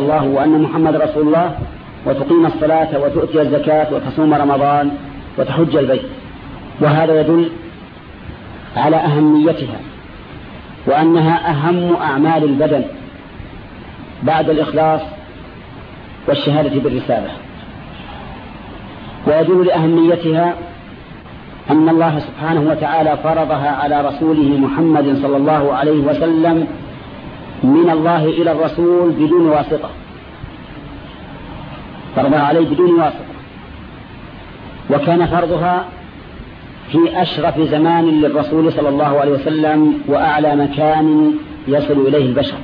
الله وأن محمد رسول الله وتقيم الصلاة وتؤتي الزكاة وتصوم رمضان وتحج البيت. وهذا يدل على أهميتها وأنها أهم أعمال البدن بعد الإخلاص والشهادة بالرسالة. ويدل لأهميتها أن الله سبحانه وتعالى فرضها على رسوله محمد صلى الله عليه وسلم من الله إلى الرسول بدون واسطة. فرضها عليه بدون واسطة. وكان فرضها في أشرف زمان للرسول صلى الله عليه وسلم وأعلى مكان يصل إليه البشر.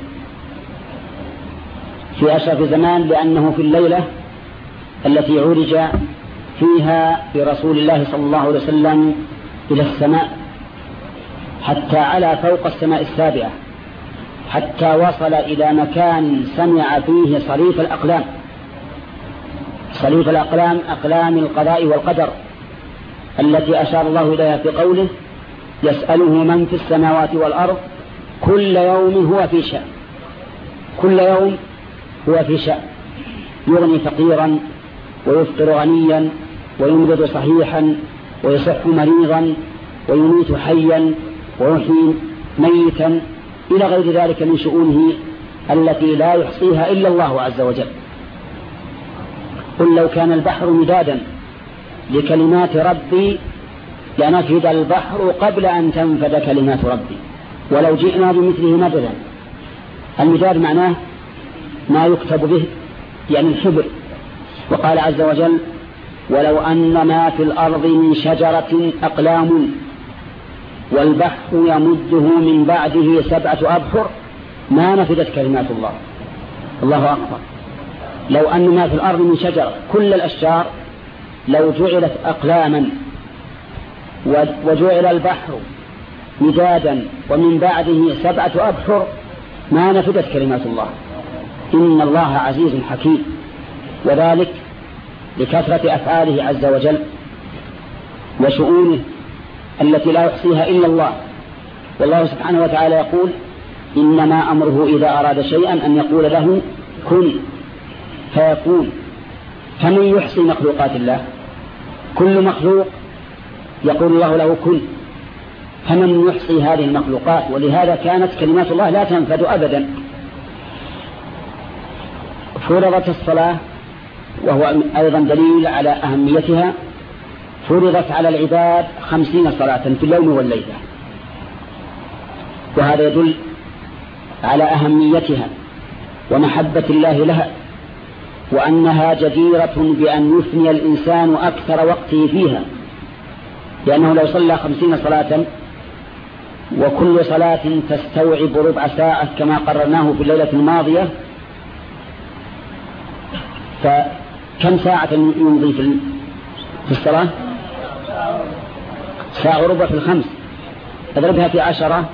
في أشرف زمان لأنه في الليلة التي عرج فيها برسول الله صلى الله عليه وسلم إلى السماء حتى على فوق السماء السابعة. حتى وصل إلى مكان سمع فيه صريف الأقلام. صريف الأقلام أقلام القضاء والقدر التي أشار الله إليها في قوله يسأله من في السماوات والأرض كل يوم هو في شأن. كل يوم هو في شأن. يغني فقيرا ويفطر غنيا ويمرض صحيحا ويصح مريضا ويميت حيا ويحيي ميتا. إلى غير ذلك من شؤونه التي لا يحصيها إلا الله عز وجل. قل لو كان البحر مدادا لكلمات ربي لنفد البحر قبل أن تنفد كلمات ربي. ولو جئنا بمثله مددا. المداد معناه ما يكتب به يعني الحبر. وقال عز وجل ولو أن ما في الأرض من شجرة أقلام والبحر يمده من بعده سبعة أبحر ما نفدت كلمات الله. الله أكبر. لو أن ما في الأرض من شجرة كل الأشجار لو جعلت أقلاما وجعل البحر مدادا ومن بعده سبعة أبحر ما نفدت كلمات الله. إن الله عزيز حكيم. وذلك لكثرة أفعاله عز وجل وشؤونه التي لا يحصيها إلا الله. والله سبحانه وتعالى يقول إنما أمره إذا أراد شيئا أن يقول له كن. فيكون فمن يحصي مخلوقات الله؟ كل مخلوق يقول الله له كن. فمن يحصي هذه المخلوقات؟ ولهذا كانت كلمات الله لا تنفد أبدا. فرضت الصلاة وهو أيضا دليل على أهميتها. فرضت على العباد خمسين صلاة في اليوم والليلة. وهذا يدل على أهميتها ومحبة الله لها وأنها جديرة بأن يثني الإنسان أكثر وقته فيها. لأنه لو صلى خمسين صلاة وكل صلاة تستوعب ربع ساعة كما قررناه في الليلة الماضية فكم ساعة يمضي في الصلاة؟ ساعة وربع في الخمس. اضربها في عشرة.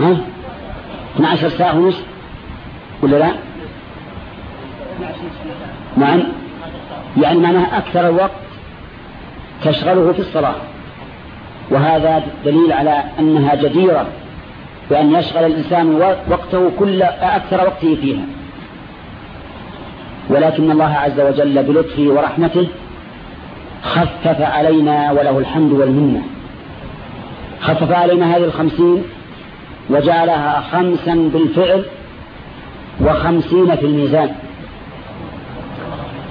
ها؟ 12 ساعة ونصف ولا لا؟ نعم. يعني معناها أكثر الوقت تشغله في الصلاة. وهذا دليل على أنها جديرة بأن يشغل الإنسان وقته كل أكثر وقته فيها. ولكن الله عز وجل بلطفه ورحمته خفف علينا وله الحمد والمنة. خفف علينا هذه الخمسين وجعلها خمسا بالفعل وخمسين في الميزان.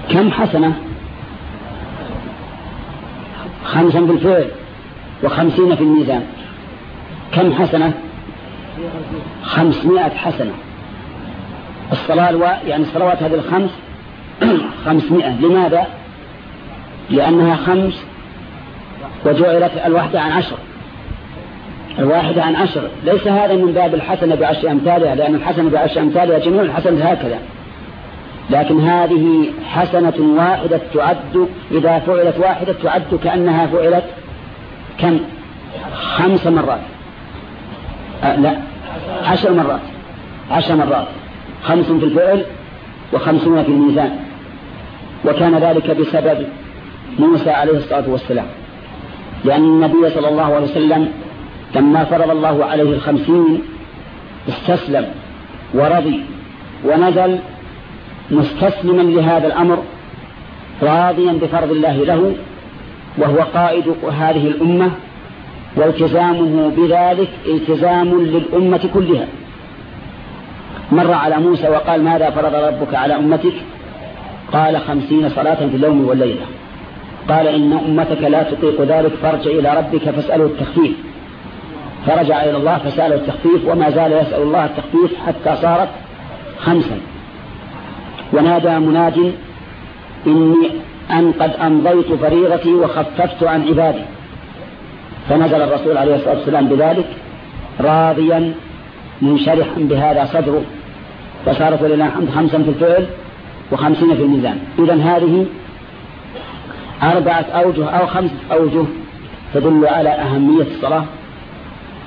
كم حسنة؟ خمسا بالفعل وخمسين في الميزان. كم حسنة؟ خمسمائة حسنة. الصلاة يعني الصلوات هذه الخمس خمسمائة. لماذا؟ لأنها خمس وجعلت الواحدة عن عشر. الواحدة عن عشر. ليس هذا من باب الحسنة بعشر أمثالها لأن الحسنة بعشر أمثالها جميع الحسنة هكذا. لكن هذه حسنة واحدة تعد إذا فعلت واحدة تعد كأنها فعلت كم؟ خمس مرات. أه لا عشر مرات. عشر مرات. خمس في الفعل وخمسون في الميزان. وكان ذلك بسبب موسى عليه الصلاة والسلام. لأن النبي صلى الله عليه وسلم لما فرض الله عليه الخمسين استسلم ورضي ونزل مستسلما لهذا الأمر راضيا بفرض الله له وهو قائد هذه الأمة والتزامه بذلك التزام للأمة كلها. مر على موسى وقال ماذا فرض ربك على أمتك؟ قال خمسين صلاة في اليوم والليلة. قال إن أمتك لا تطيق ذلك فارجع إلى ربك فاسأله التخفيف. فرجع إلى الله فسأله التخفيف وما زال يسأل الله التخفيف حتى صارت خمسا. ونادى مناد إني أن قد أمضيت فريضتي وخففت عن عبادي. فنزل الرسول عليه الصلاة والسلام بذلك راضيا منشرحا بهذا صدره فصارت لله الحمد خمسا في الفعل وخمسين في الميزان. إذا هذه أربعة أوجه أو خمسة أوجه تدل على أهمية الصلاة.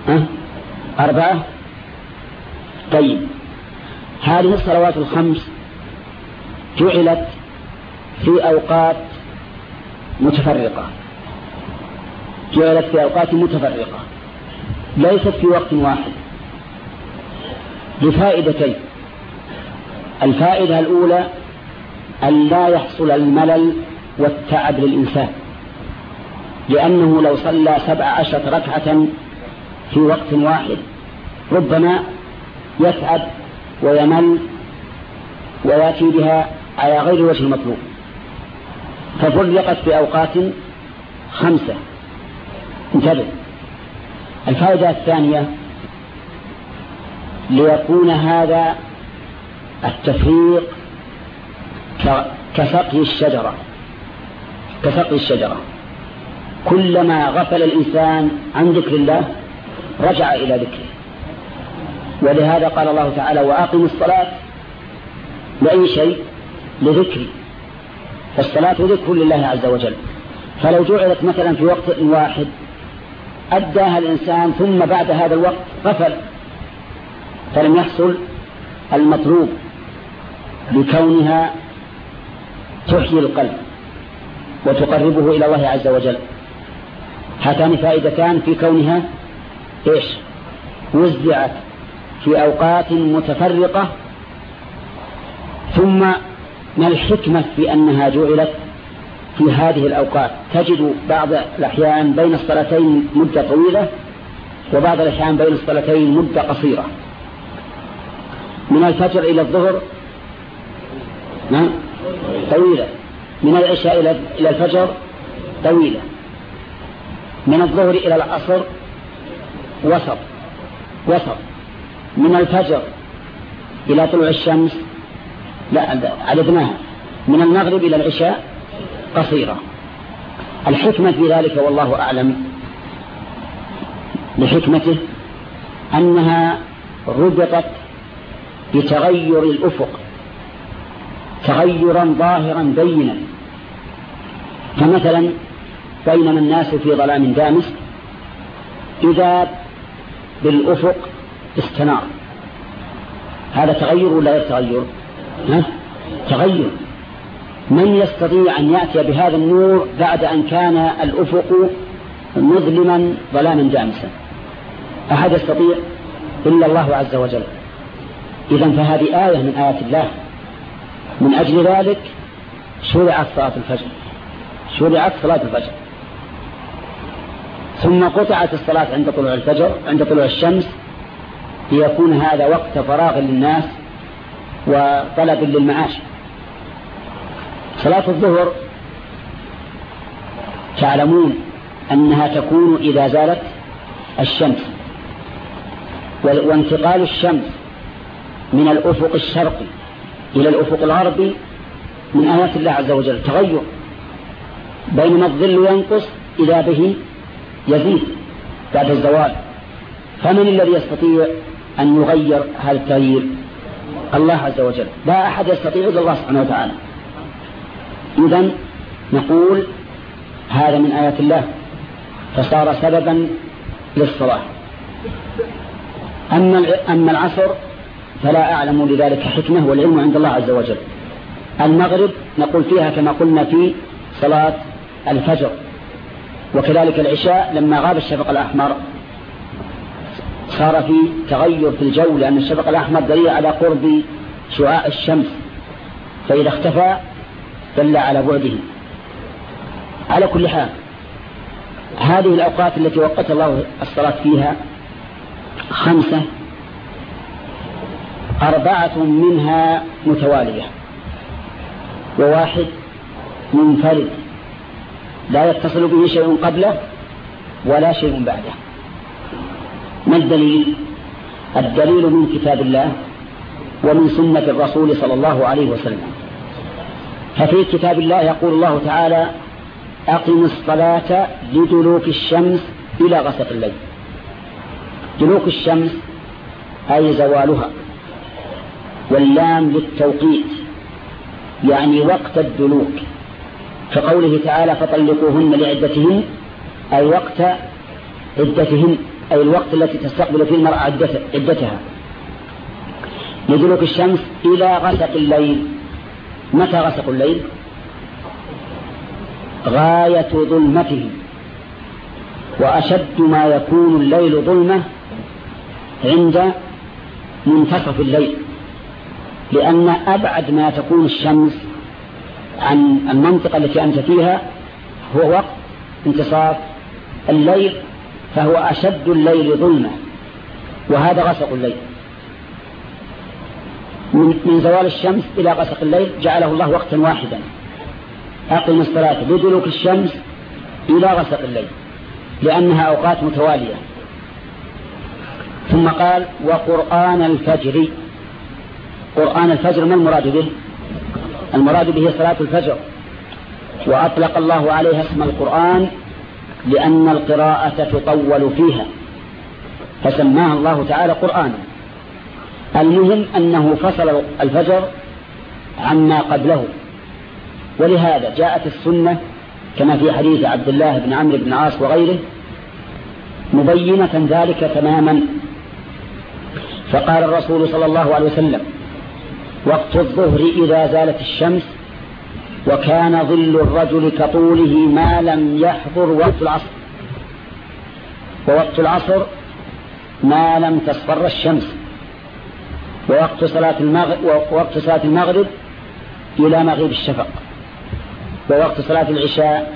أه؟ أربعة؟ طيب. هذه الصلوات الخمس جعلت في أوقات متفرقة. جعلت في أوقات متفرقة. ليست في وقت واحد. لفائدتين الفائدة الأولى أن لا يحصل الملل والتعب للإنسان. لأنه لو صلى سبع عشرة ركعة في وقت واحد ربما يتعب ويمل ويأتي بها على غير وجه المطلوب. ففرقت في أوقات خمسة. انتبه. الفائدة الثانية ليكون هذا التفريق كسقي الشجرة. كسقي الشجرة. كلما غفل الإنسان عن ذكر الله رجع إلى ذكره. ولهذا قال الله تعالى وأقم الصلاة لأي شيء؟ لذكري. فالصلاة ذكر لله عز وجل. فلو جعلت مثلا في وقت واحد أداها الإنسان ثم بعد هذا الوقت غفل فلم يحصل المطلوب بكونها تحيي القلب. وتقربه إلى الله عز وجل. هاتان فائدتان في كونها إيش؟ وزعت في أوقات متفرقة ثم ما الحكمة في أنها جعلت في هذه الأوقات؟ تجد بعض الأحيان بين الصلاتين مدة طويلة وبعض الأحيان بين الصلاتين مدة قصيرة. من الفجر إلى الظهر طويلة. من العشاء إلى الفجر طويلة. من الظهر إلى العصر وسط وسط. من الفجر إلى طلوع الشمس لا عددناها. من المغرب إلى العشاء قصيرة. الحكمة في ذلك والله أعلم لحكمته أنها ربطت بتغير الأفق تغيرا ظاهرا بينا. فمثلا بينما الناس في ظلام دامس إذا بالأفق استنار. هذا تغير ولا غير تغير؟ تغير. من يستطيع أن يأتي بهذا النور بعد أن كان الأفق مظلما ظلاما دامسا؟ أحد يستطيع؟ إلا الله عز وجل. إذا فهذه آية من آيات الله. من أجل ذلك شرعت صلاة الفجر. شرعت صلاة الفجر. ثم قطعت الصلاة عند طلوع الفجر عند طلوع الشمس ليكون هذا وقت فراغ للناس وطلب للمعاش. صلاة الظهر تعلمون أنها تكون إذا زالت الشمس. وانتقال الشمس من الأفق الشرقي إلى الأفق الغربي من آيات الله عز وجل. تغير. بينما الظل ينقص إذا به يزيد بعد الزوال. فمن الذي يستطيع أن يغير هذا التغيير الله عز وجل. لا أحد يستطيع إلا الله سبحانه وتعالى. إذا نقول هذا من آيات الله فصار سببا للصلاة. أما العصر فلا أعلم لذلك حكمة والعلم عند الله عز وجل. المغرب نقول فيها كما قلنا في صلاة الفجر. وكذلك العشاء لما غاب الشفق الأحمر صار في تغير في الجو لأن الشفق الأحمر دليل على قرب شعاع الشمس فإذا اختفى دل على بعده. على كل حال هذه الأوقات التي وقت الله الصلاة فيها خمسة أربعة منها متوالية وواحد منفرد. لا يتصل به شيء قبله ولا شيء بعده. ما الدليل؟ الدليل من كتاب الله ومن سنة الرسول صلى الله عليه وسلم. ففي كتاب الله يقول الله تعالى أقم الصلاة لدلوك الشمس إلى غسق الليل. دلوك الشمس أي زوالها. واللام للتوقيت يعني وقت الدلوك. كقوله تعالى فطلقوهن لعدتهن أي وقت عدتهن أي الوقت التي تستقبل فيه المرأة عدتها لدلوك الشمس إلى غسق الليل. متى غسق الليل؟ غاية ظلمته. وأشد ما يكون الليل ظلمة عند منتصف الليل لأن أبعد ما تكون الشمس عن المنطقة التي أنت فيها هو وقت انتصاف الليل فهو أشد الليل ظلمة وهذا غسق الليل. من زوال الشمس إلى غسق الليل جعله الله وقتا واحدا. أقم الصلاة بدلوك الشمس إلى غسق الليل لأنها أوقات متوالية. ثم قال وقرآن الفجر. قرآن الفجر ما المراد به؟ المراد به صلاة الفجر. وأطلق الله عليها اسم القرآن لأن القراءة تطول فيها. فسماها الله تعالى قرآنا. المهم أنه فصل الفجر عما قبله. ولهذا جاءت السنة كما في حديث عبد الله بن عمرو بن عاص وغيره مبينة ذلك تماما. فقال الرسول صلى الله عليه وسلم وقت الظهر إذا زالت الشمس وكان ظل الرجل كطوله ما لم يحضر وقت العصر. ووقت العصر ما لم تصفر الشمس. ووقت صلاة المغرب, ووقت صلاة المغرب إلى مغيب الشفق. ووقت صلاة العشاء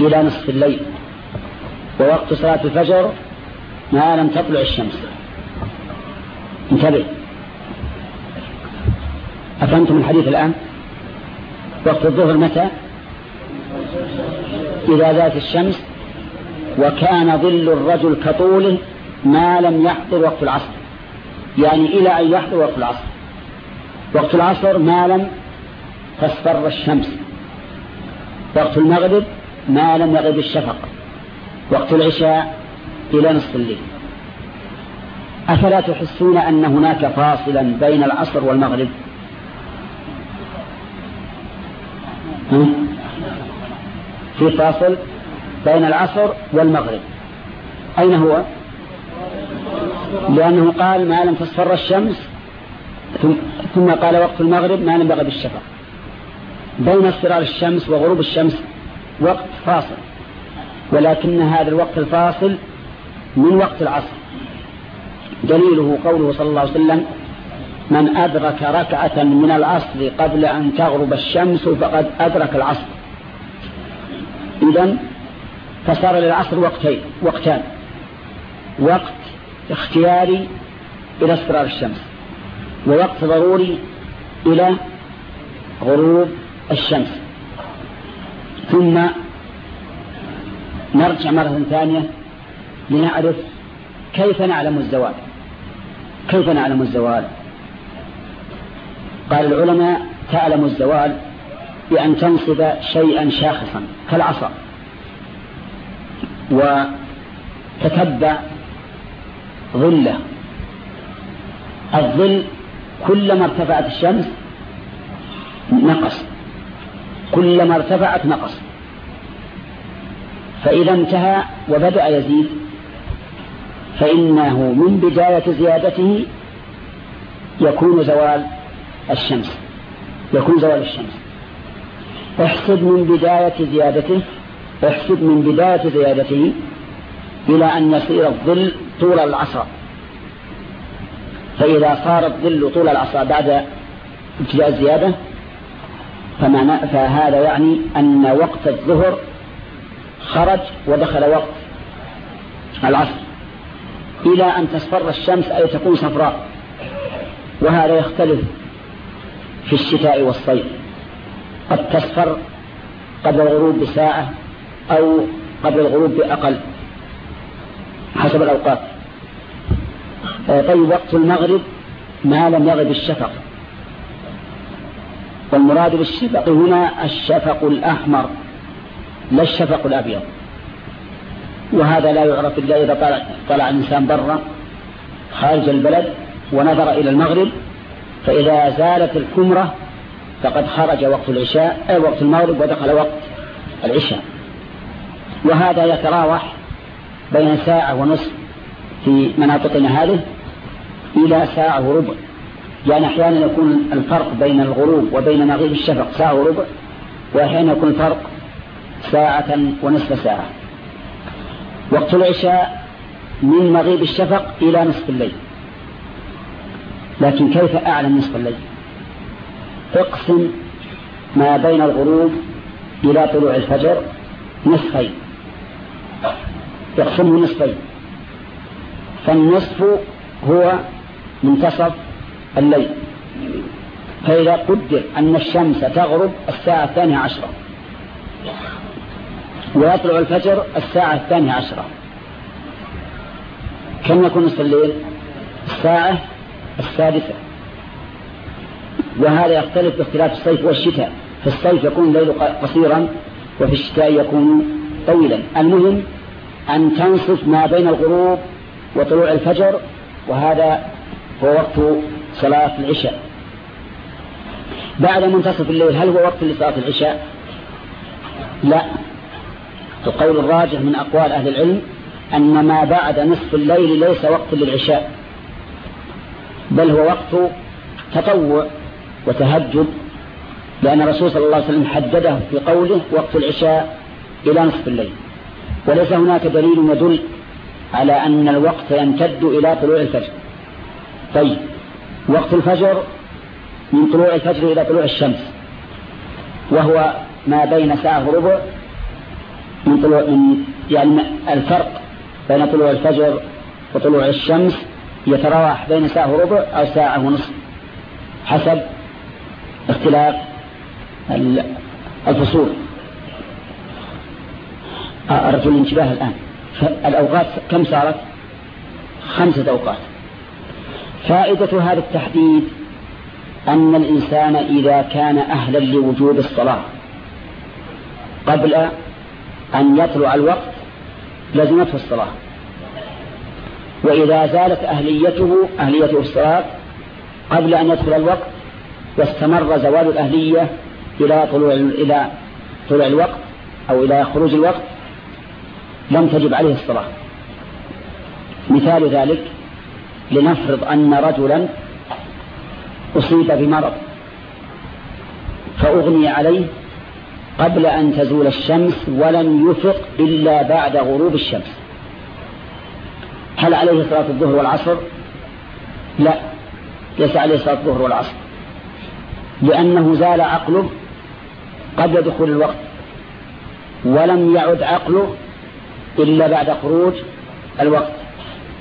إلى نصف الليل. ووقت صلاة الفجر ما لم تطلع الشمس. انتبه. أفهمتم الحديث الآن؟ وقت الظهر متى؟ إذا ذات الشمس وكان ظل الرجل كطوله ما لم يحضر وقت العصر. يعني إلى أن يحضر وقت العصر. وقت العصر ما لم تصفر الشمس. وقت المغرب ما لم يغب الشفق. وقت العشاء إلى نصف الليل. أفلا تحسون أن هناك فاصلا بين العصر والمغرب؟ في فاصل بين العصر والمغرب. أين هو؟ لأنه قال ما لم تصفر الشمس ثم قال وقت المغرب ما لم يغب الشفق. بين اصفرار الشمس وغروب الشمس وقت فاصل. ولكن هذا الوقت الفاصل من وقت العصر. دليله قوله صلى الله عليه وسلم من أدرك ركعة من العصر قبل أن تغرب الشمس فقد أدرك العصر. إذن فصار للعصر وقتين وقتان. وقت اختياري إلى اصفرار الشمس ووقت ضروري إلى غروب الشمس. ثم نرجع مرة ثانية لنعرف كيف نعلم الزوال. كيف نعلم الزوال؟ قال العلماء تعلم الزوال بأن تنصب شيئا شاخصا كالعصا. وتتبع ظله. الظل كلما ارتفعت الشمس نقص. كلما ارتفعت نقص. فإذا انتهى وبدأ يزيد فإنه من بداية زيادته يكون زوال الشمس. يكون زوال الشمس. احسب من بداية زيادته احسب من بداية زيادته إلى أن يصير الظل طول العصر. فإذا صار الظل طول العصر بعد ابتداء الزيادة فهذا يعني أن وقت الظهر خرج ودخل وقت العصر. إلى أن تصفر الشمس أي تكون صفراء وهذا يختلف في الشتاء والصيف. قد تصفر قبل الغروب بساعة أو قبل الغروب بأقل حسب الأوقات. آه، طيب وقت المغرب ما لم يغب الشفق. والمراد بالشفق هنا الشفق الأحمر لا الشفق الأبيض. وهذا لا يعرف إلا إذا طلع, طلع الإنسان برا خارج البلد ونظر إلى المغرب فإذا زالت الكمرة فقد خرج وقت العشاء وقت المغرب ودخل وقت العشاء. وهذا يتراوح بين ساعة ونصف في مناطقنا هذه إلى ساعة وربع. يعني أحيانا يكون الفرق بين الغروب وبين مغيب الشفق ساعة وربع وأحيانا يكون الفرق ساعة ونصف ساعة. وقت العشاء من مغيب الشفق إلى نصف الليل. لكن كيف أعلم نصف الليل؟ اقسم ما بين الغروب إلى طلوع الفجر نصفين. يقسمه نصفين. فالنصف هو منتصف الليل. فإذا قدر أن الشمس تغرب الساعة الثانية عشرة ويطلع الفجر الساعة الثانية عشرة. كم يكون نصف الليل؟ الساعة السادسة. وهذا يختلف باختلاف الصيف والشتاء. في الصيف يكون الليل قصيرا وفي الشتاء يكون طويلا. المهم أن تنصف ما بين الغروب وطلوع الفجر وهذا هو وقت صلاة العشاء. بعد منتصف الليل هل هو وقت لصلاة العشاء؟ لا. القول الراجح من أقوال أهل العلم أن ما بعد نصف الليل ليس وقت للعشاء بل هو وقت تطوع. وتهجد لأن الرسول صلى الله عليه وسلم حدده في قوله وقت العشاء إلى نصف الليل. وليس هناك دليل يدل على أن الوقت يمتد إلى طلوع الفجر. طيب وقت الفجر من طلوع الفجر إلى طلوع الشمس وهو ما بين ساعة وربع من طلوع من يعني الفرق بين طلوع الفجر وطلوع الشمس يتراوح بين ساعة وربع أو ساعة ونصف حسب اختلاف الفصول. أرجو الانتباه الآن. الأوقات كم صارت؟ خمسة أوقات. فائدة هذا التحديد أن الإنسان إذا كان أهلا لوجود الصلاة قبل أن يطلع الوقت لزمته الصلاة. وإذا زالت أهليته أهليته الصلاة قبل أن يدخل الوقت واستمر زوال الأهلية إلى طلوع إلى طلوع الوقت أو إلى خروج الوقت لم تجب عليه الصلاة. مثال ذلك لنفرض أن رجلا أصيب بمرض فأغني عليه قبل أن تزول الشمس ولم يفق إلا بعد غروب الشمس. هل عليه صلاة الظهر والعصر؟ لا ليس عليه صلاة الظهر والعصر. لأنه زال عقله قبل دخول الوقت ولم يعد عقله إلا بعد خروج الوقت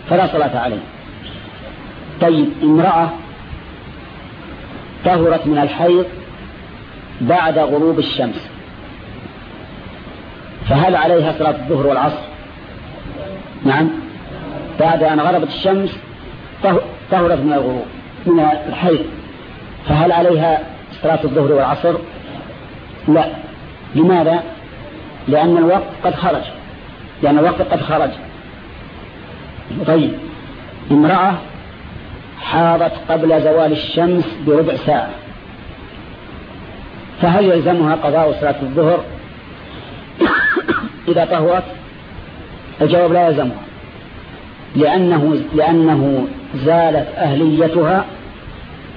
فلا صلاة عليه. طيب امرأة طهرت من الحيض بعد غروب الشمس فهل عليها صلاة الظهر والعصر؟ نعم. بعد أن غربت الشمس طهرت من الغروب من الحيض فهل عليها صلاة الظهر والعصر؟ لا. لماذا؟ لأن الوقت قد خرج. لأن الوقت قد خرج. طيب. امرأة حاضت قبل زوال الشمس بربع ساعة. فهل يلزمها قضاء صلاة الظهر؟ إذا طهرت الجواب لا يلزمها. لأنه, لأنه زالت أهليتها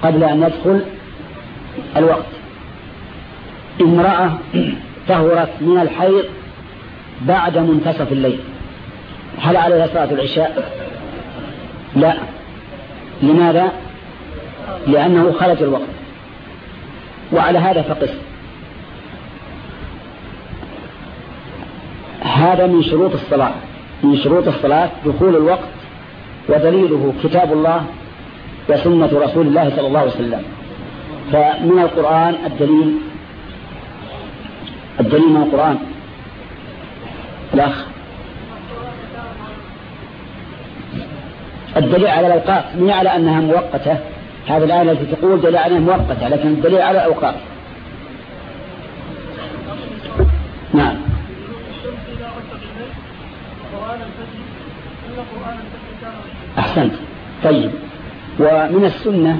قبل أن يدخل الوقت. امرأة طهرت من الحيض بعد منتصف الليل. هل عليها صلاة العشاء؟ لا. لماذا؟ لأنه خرج الوقت. وعلى هذا فقس. هذا من شروط الصلاة. من شروط الصلاة دخول الوقت ودليله كتاب الله وسنة رسول الله صلى الله عليه وسلم. فمن القرآن الدليل الدليل من القرآن. الأخ. الدليل على الأوقات من على أنها مؤقتة. هذه الآية التي تقول دليل أنها مؤقتة لكن الدليل على الأوقات نعم. أحسنت. طيب. ومن السنة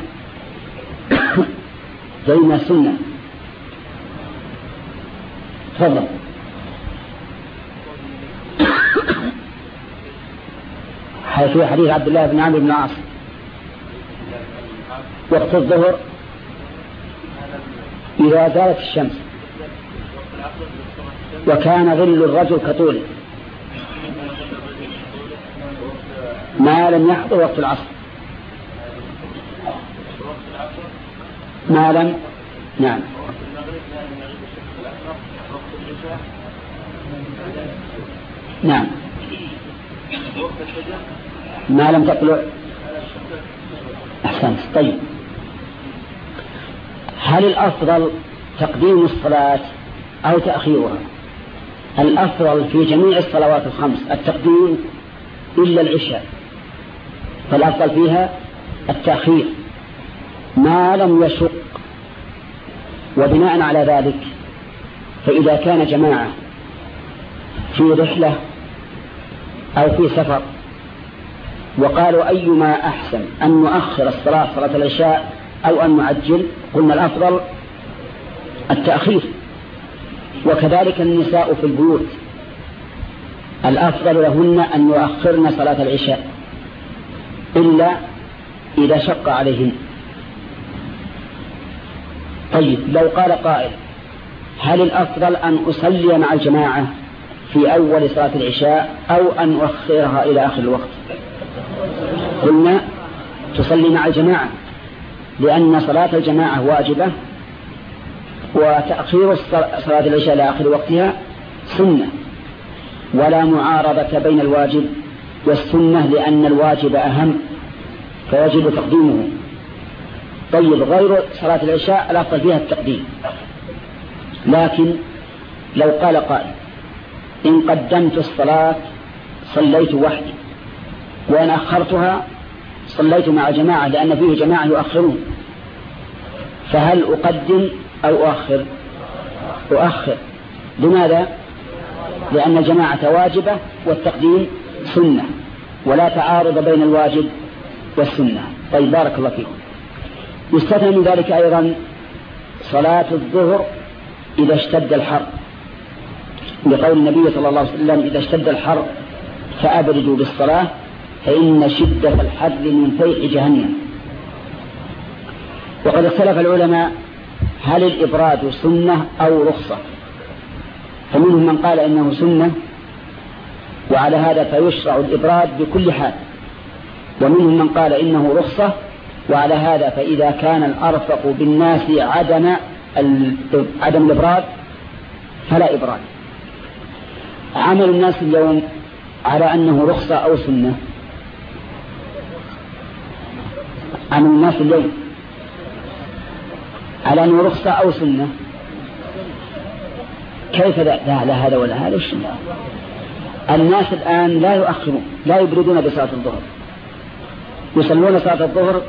زي ما السنة تفضل حيث حديث عبد الله بن عمرو بن العاص. وقت الظهر إذا زالت الشمس. وكان ظل الرجل كطول ما لم يحضر وقت العصر. ما لم نعم. نعم. ما لم تطلع أحسنت. طيب. هل الأفضل تقديم الصلاة أو تأخيرها؟ الأفضل في جميع الصلوات الخمس التقديم إلا العشاء. فالأفضل فيها التأخير. ما لم يشق وبناء على ذلك فإذا كان جماعة في رحلة أو في سفر وقالوا أيما أحسن أن نؤخر الصلاة صلاة العشاء أو أن نعجل قلنا الأفضل التأخير. وكذلك النساء في البيوت الأفضل لهن أن يؤخرن صلاة العشاء إلا إذا شق عليهن. طيب لو قال قائل هل الأفضل أن أصلي مع الجماعة في أول صلاة العشاء أو أن أؤخرها إلى آخر الوقت؟ قلنا تصلي مع الجماعة لأن صلاة الجماعة واجبة وتأخير صلاة العشاء إلى آخر وقتها سنة ولا معارضة بين الواجب والسنة لأن الواجب أهم فيجب تقديمه. طيب غير صلاة العشاء الأفضل فيها التقديم. لكن لو قال قائل إن قدمت الصلاة صليت وحدي وإن أخرتها صليت مع جماعة لأن فيه جماعة يؤخرون فهل أقدم أو أؤخر؟ أؤخر. لماذا؟ لأن الجماعة واجبة والتقديم سنة ولا تعارض بين الواجب والسنة. طيب بارك الله فيكم. يستثنى من ذلك أيضا صلاة الظهر إذا اشتد الحر. لقول النبي صلى الله عليه وسلم إذا اشتد الحر فأبردوا بالصلاة فإن شدة الحر من فيح جهنم. وقد اختلف العلماء هل الإبراد سنة أو رخصة؟ فمنهم من قال إنه سنة وعلى هذا فيشرع الإبراد بكل حال. ومنهم من قال إنه رخصة وعلى هذا فإذا كان الأرفق بالناس عدم عدم الإبراد فلا إبراد. عمل الناس اليوم على أنه رخصة أو سنة. عمل الناس اليوم على أنه رخصة أو سنة. كيف لا, لا, هذا ولا هذا؟ الناس الآن لا يؤخرون لا يبردون بصلاة الظهر. يصلون صلاة الظهر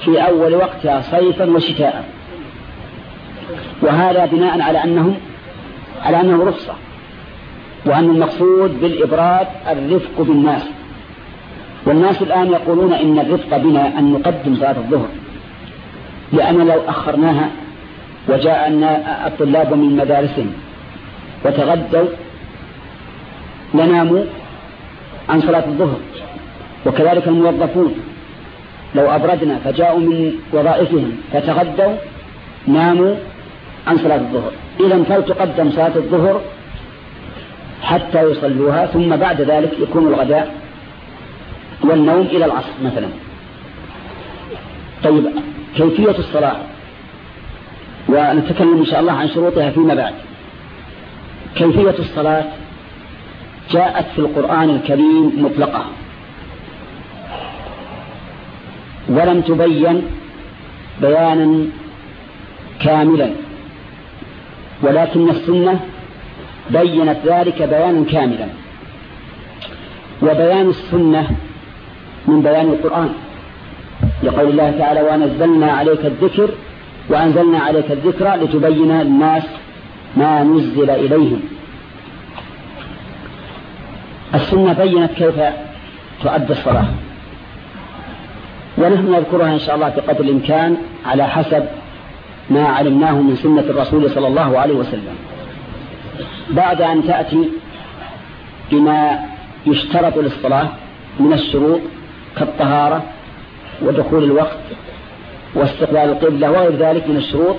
في أول وقتها صيفا وشتاء. وهذا بناء على أنهم على أنه رخصة. وأن المقصود بالإبراد الرفق بالناس. والناس الآن يقولون إن الرفق بنا أن نقدم صلاة الظهر. لأن لو أخرناها وجاء الطلاب من مدارسهم وتغدوا لناموا عن صلاة الظهر. وكذلك الموظفون. لو أبردنا فجاءوا من وظائفهم فتغدوا ناموا عن صلاة الظهر. إذا فلتقدم صلاة الظهر حتى يصلوها ثم بعد ذلك يكون الغداء والنوم إلى العصر مثلا؟ طيب كيفية الصلاة؟ ونتكلم إن شاء الله عن شروطها فيما بعد. كيفية الصلاة؟ جاءت في القرآن الكريم مطلقة. ولم تبين بيانا كاملا ولكن السنة بينت ذلك بيانا كاملا. وبيان السنة من بيان القرآن لقول الله تعالى ونزلنا عليك الذكر وأنزلنا عليك الذكر لتبين للناس ما نزل إليهم. السنة بينت كيف تؤدى الصلاة؟ ونحن نذكرها إن شاء الله بقدر الإمكان على حسب ما علمناه من سنة الرسول صلى الله عليه وسلم. بعد أن تأتي بما يشترط للصلاة من الشروط كالطهارة ودخول الوقت واستقبال القبلة وغير ذلك من الشروط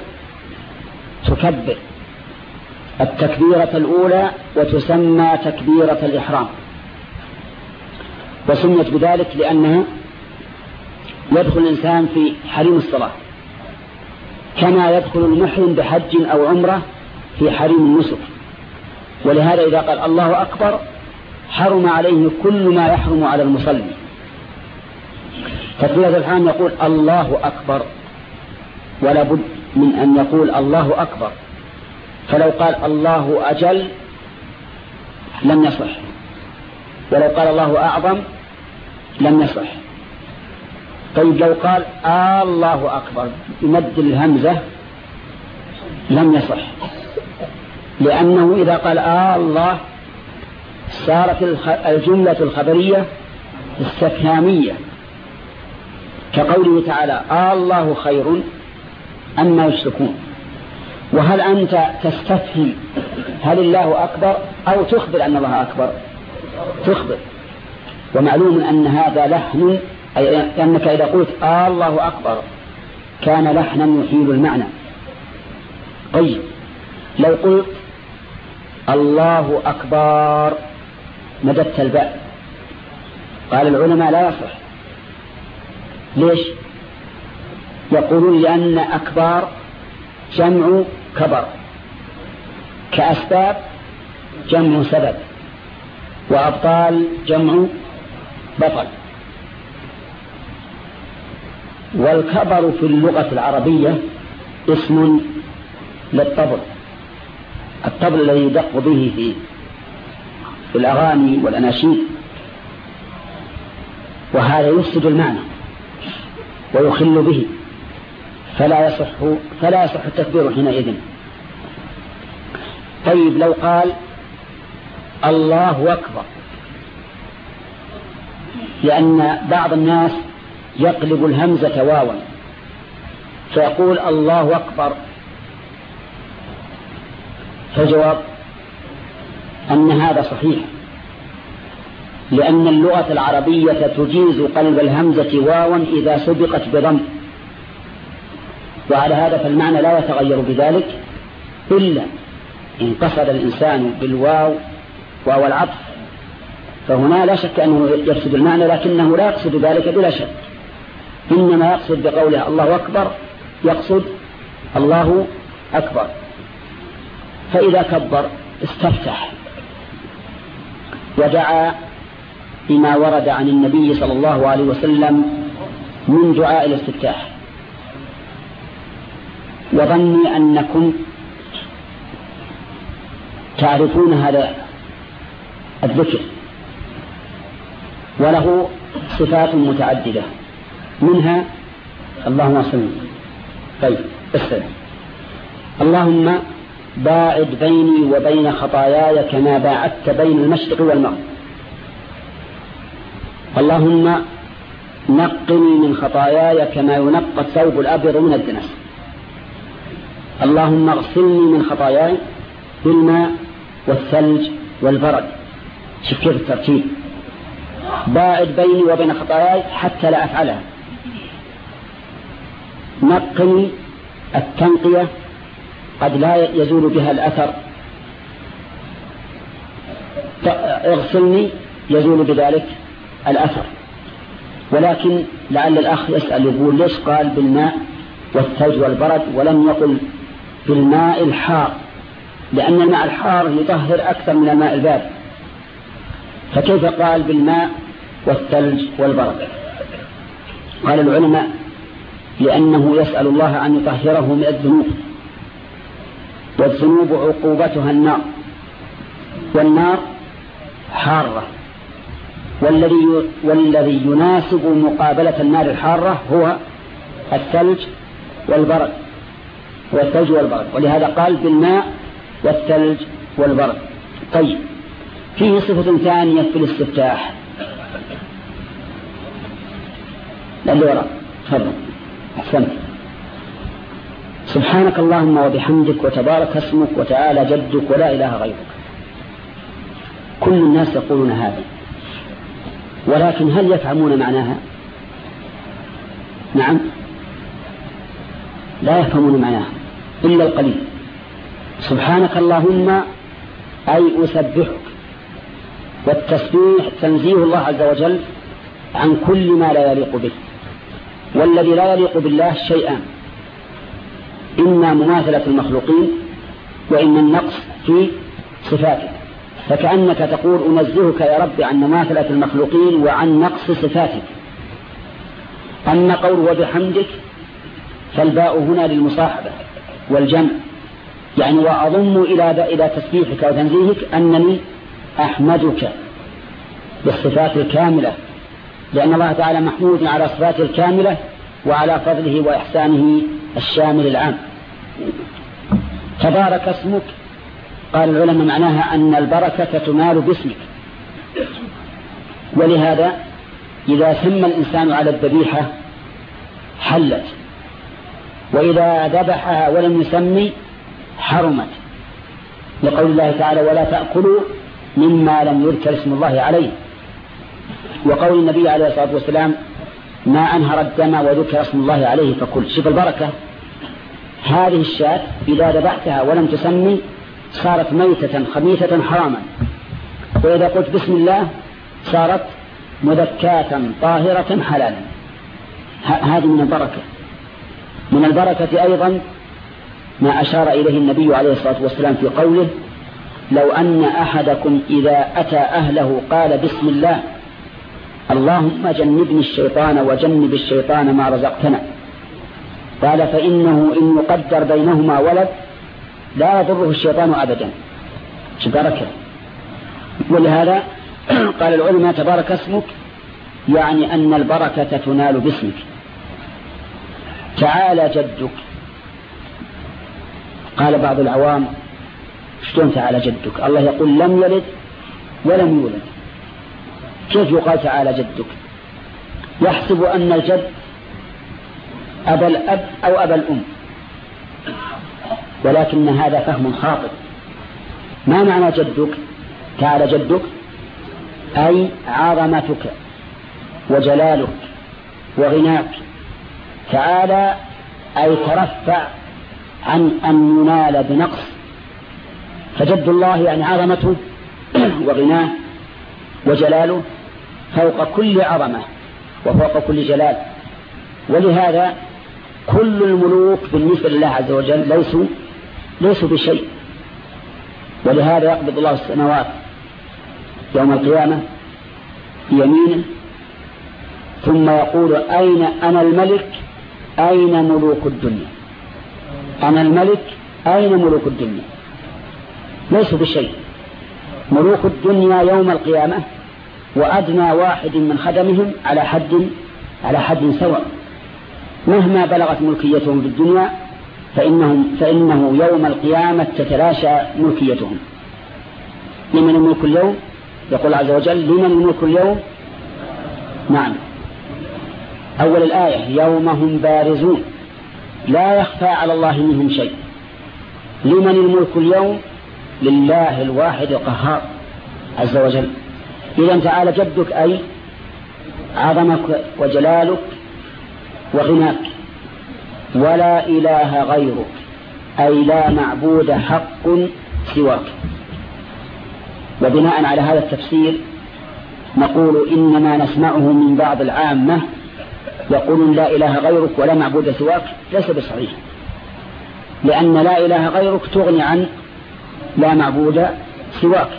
تكبر. التكبيرة الأولى وتسمى تكبيرة الإحرام. وسميت بذلك لأنها يدخل الإنسان في حريم الصلاة. كما يدخل المحرم بحج أو عمرة في حريم النسك. ولهذا إذا قال الله أكبر حرم عليه كل ما يحرم على المصلي. تكبيرة الحرام يقول الله أكبر. ولا بد من أن يقول الله أكبر. فلو قال الله أجل لم يصح. ولو قال الله أعظم لم يصح. طيب لو قال آه الله أكبر بمد الهمزة لم يصح. لأنه إذا قال آه الله صارت الجملة الخبرية استفهامية. كقوله تعالى آه الله خير أما يشركون وهل أنت تستفهم هل الله أكبر أو تخبر أن الله أكبر؟ تخبر. ومعلوم أن هذا لحن أي أنك إذا قلت آه الله أكبر كان لحنا يحيل المعنى. طيب لو قلت الله أكبر مددت الباء. قال العلماء لا يصح. ليش؟ يقولون لأن أكبار جمع كبر. كأسباب جمع سبب وأبطال جمع بطل. والكبر في اللغة العربية اسم للطبل الطبل الذي يدق به في الأغاني والأناشيد. وهذا يفسد المعنى ويخل به. فلا يصح فلا يصح التكبير حينئذ. طيب لو قال الله أكبر لأن بعض الناس يقلب الهمزة واوا. فيقول الله أكبر. فالجواب أن هذا صحيح. لأن اللغة العربية تجيز قلب الهمزة واوا إذا سبقت بضم. وعلى هذا فالمعنى لا يتغير بذلك إلا إن قصد الإنسان بالواو واو العطف. فهنا لا شك أنه يقصد المعنى لكنه لا يقصد ذلك بلا شك. إنما يقصد بقوله الله أكبر يقصد الله أكبر. فإذا كبر استفتح ودعا بما ورد عن النبي صلى الله عليه وسلم من دعاء الاستفتاح. وظني أنكم تعرفون هذا الذكر وله صفات متعددة. منها اللهم صل طيب السلام. اللهم باعد بيني وبين خطاياي كما باعدت بين المشرق والمغرب. اللهم نقني من خطاياي كما ينقى الثوب الأبيض من الدنس. اللهم اغسلني من خطاياي بالماء والثلج والبرد. شوف كيف الترتيب باعد بيني وبين خطاياي حتى لا أفعلها. نقني التنقية قد لا يزول بها الأثر. اغسلني يزول بذلك الأثر. ولكن لعل الأخ يسأل يقول ليش قال بالماء والثلج والبرد ولم يقل بالماء الحار؟ لأن الماء الحار يطهر أكثر من الماء البارد. فكيف قال بالماء والثلج والبرد؟ قال العلماء لأنه يسأل الله أن يطهره من الذنوب. والذنوب عقوبتها النار. والنار حارة. والذي والذي يناسب مقابلة النار الحارة هو الثلج والبرد. والثلج والبرد. ولهذا قال بالماء والثلج والبرد. طيب. فيه صفة ثانية في الاستفتاح. اللي وراء تفضل. أحسنت. سبحانك اللهم وبحمدك وتبارك اسمك وتعالى جدك ولا إله غيرك. كل الناس يقولون هذا. ولكن هل يفهمون معناها؟ نعم. لا يفهمون معناها إلا القليل. سبحانك اللهم أي أسبحك. والتسبيح تنزيه الله عز وجل عن كل ما لا يليق به. والذي لا يليق بالله شيئان إما مماثلة المخلوقين وإما النقص في صفاته. فكأنك تقول أنزهك يا رب عن مماثلة المخلوقين وعن نقص صفاتك. أما قول وبحمدك فالباء هنا للمصاحبة والجمع. يعني وأضم إلى إلى تسبيحك وتنزيهك أنني أحمدك بالصفات الكاملة لأن الله تعالى محمود على صفاته الكاملة وعلى فضله وإحسانه الشامل العام. تبارك اسمك. قال العلماء معناها أن البركة تنال باسمك. ولهذا إذا سمى الإنسان على الذبيحة حلت. وإذا ذبحها ولم يسمي حرمت. لقول الله تعالى ولا تأكلوا مما لم يذكر اسم الله عليه. وقول النبي عليه الصلاة والسلام ما أنهر الدم وذكر اسم الله عليه فكل. شوف البركة. هذه الشاة إذا ذبحتها ولم تسمي صارت ميتة خبيثة حراما. وإذا قلت بسم الله صارت مذكاة طاهرة حلالا. هذه من البركة. من البركة أيضا ما أشار إليه النبي عليه الصلاة والسلام في قوله لو أن أحدكم إذا أتى أهله قال بسم الله اللهم جنبني الشيطان وجنب الشيطان ما رزقتنا. قال فإنه إن يقدر بينهما ولد لا يضره الشيطان أبدا. بركة ولهذا قال العلماء تبارك اسمك يعني أن البركة تنال باسمك. تعالى جدك. قال بعض العوام شلون تعالى جدك؟ الله يقول لم يلد ولم يولد. كيف يقال تعالى جدك. يحسب أن الجد أبا الأب أو أبا الأم. ولكن هذا فهم خاطئ. ما معنى جدك؟ تعالى جدك أي عظمتك وجلالك وغناك. تعالى أي ترفع عن أن ينال بنقص. فجد الله يعني عظمته وغناه وجلاله. فوق كل عظمة وفوق كل جلال. ولهذا كل الملوك بالنسبة لله عز وجل ليسوا ليسوا بشيء. ولهذا يقبض الله السماوات يوم القيامة بيمينه ثم يقول أين أنا الملك؟ أين ملوك الدنيا؟ أنا الملك؟ أين ملوك الدنيا؟ ليسوا بشيء. ملوك الدنيا يوم القيامة وأدنى واحد من خدمهم على حد على حد سواء. مهما بلغت ملكيتهم في الدنيا فإنهم فإنه يوم القيامة تتلاشى ملكيتهم. لمن الملك اليوم؟ يقول عز وجل لمن الملك اليوم؟ نعم. أول الآية يوم هم بارزون. لا يخفى على الله منهم شيء. لمن الملك اليوم؟ لله الواحد القهار. عز وجل. إذا تعالى جدك أي عظمك وجلالك وغناك. ولا إله غيرك أي لا معبود حق سواك. وبناء على هذا التفسير نقول إنما نسمعه من بعض العامة يقولون لا إله غيرك ولا معبود سواك ليس بصحيح. لأن لا إله غيرك تغني عن لا معبود سواك.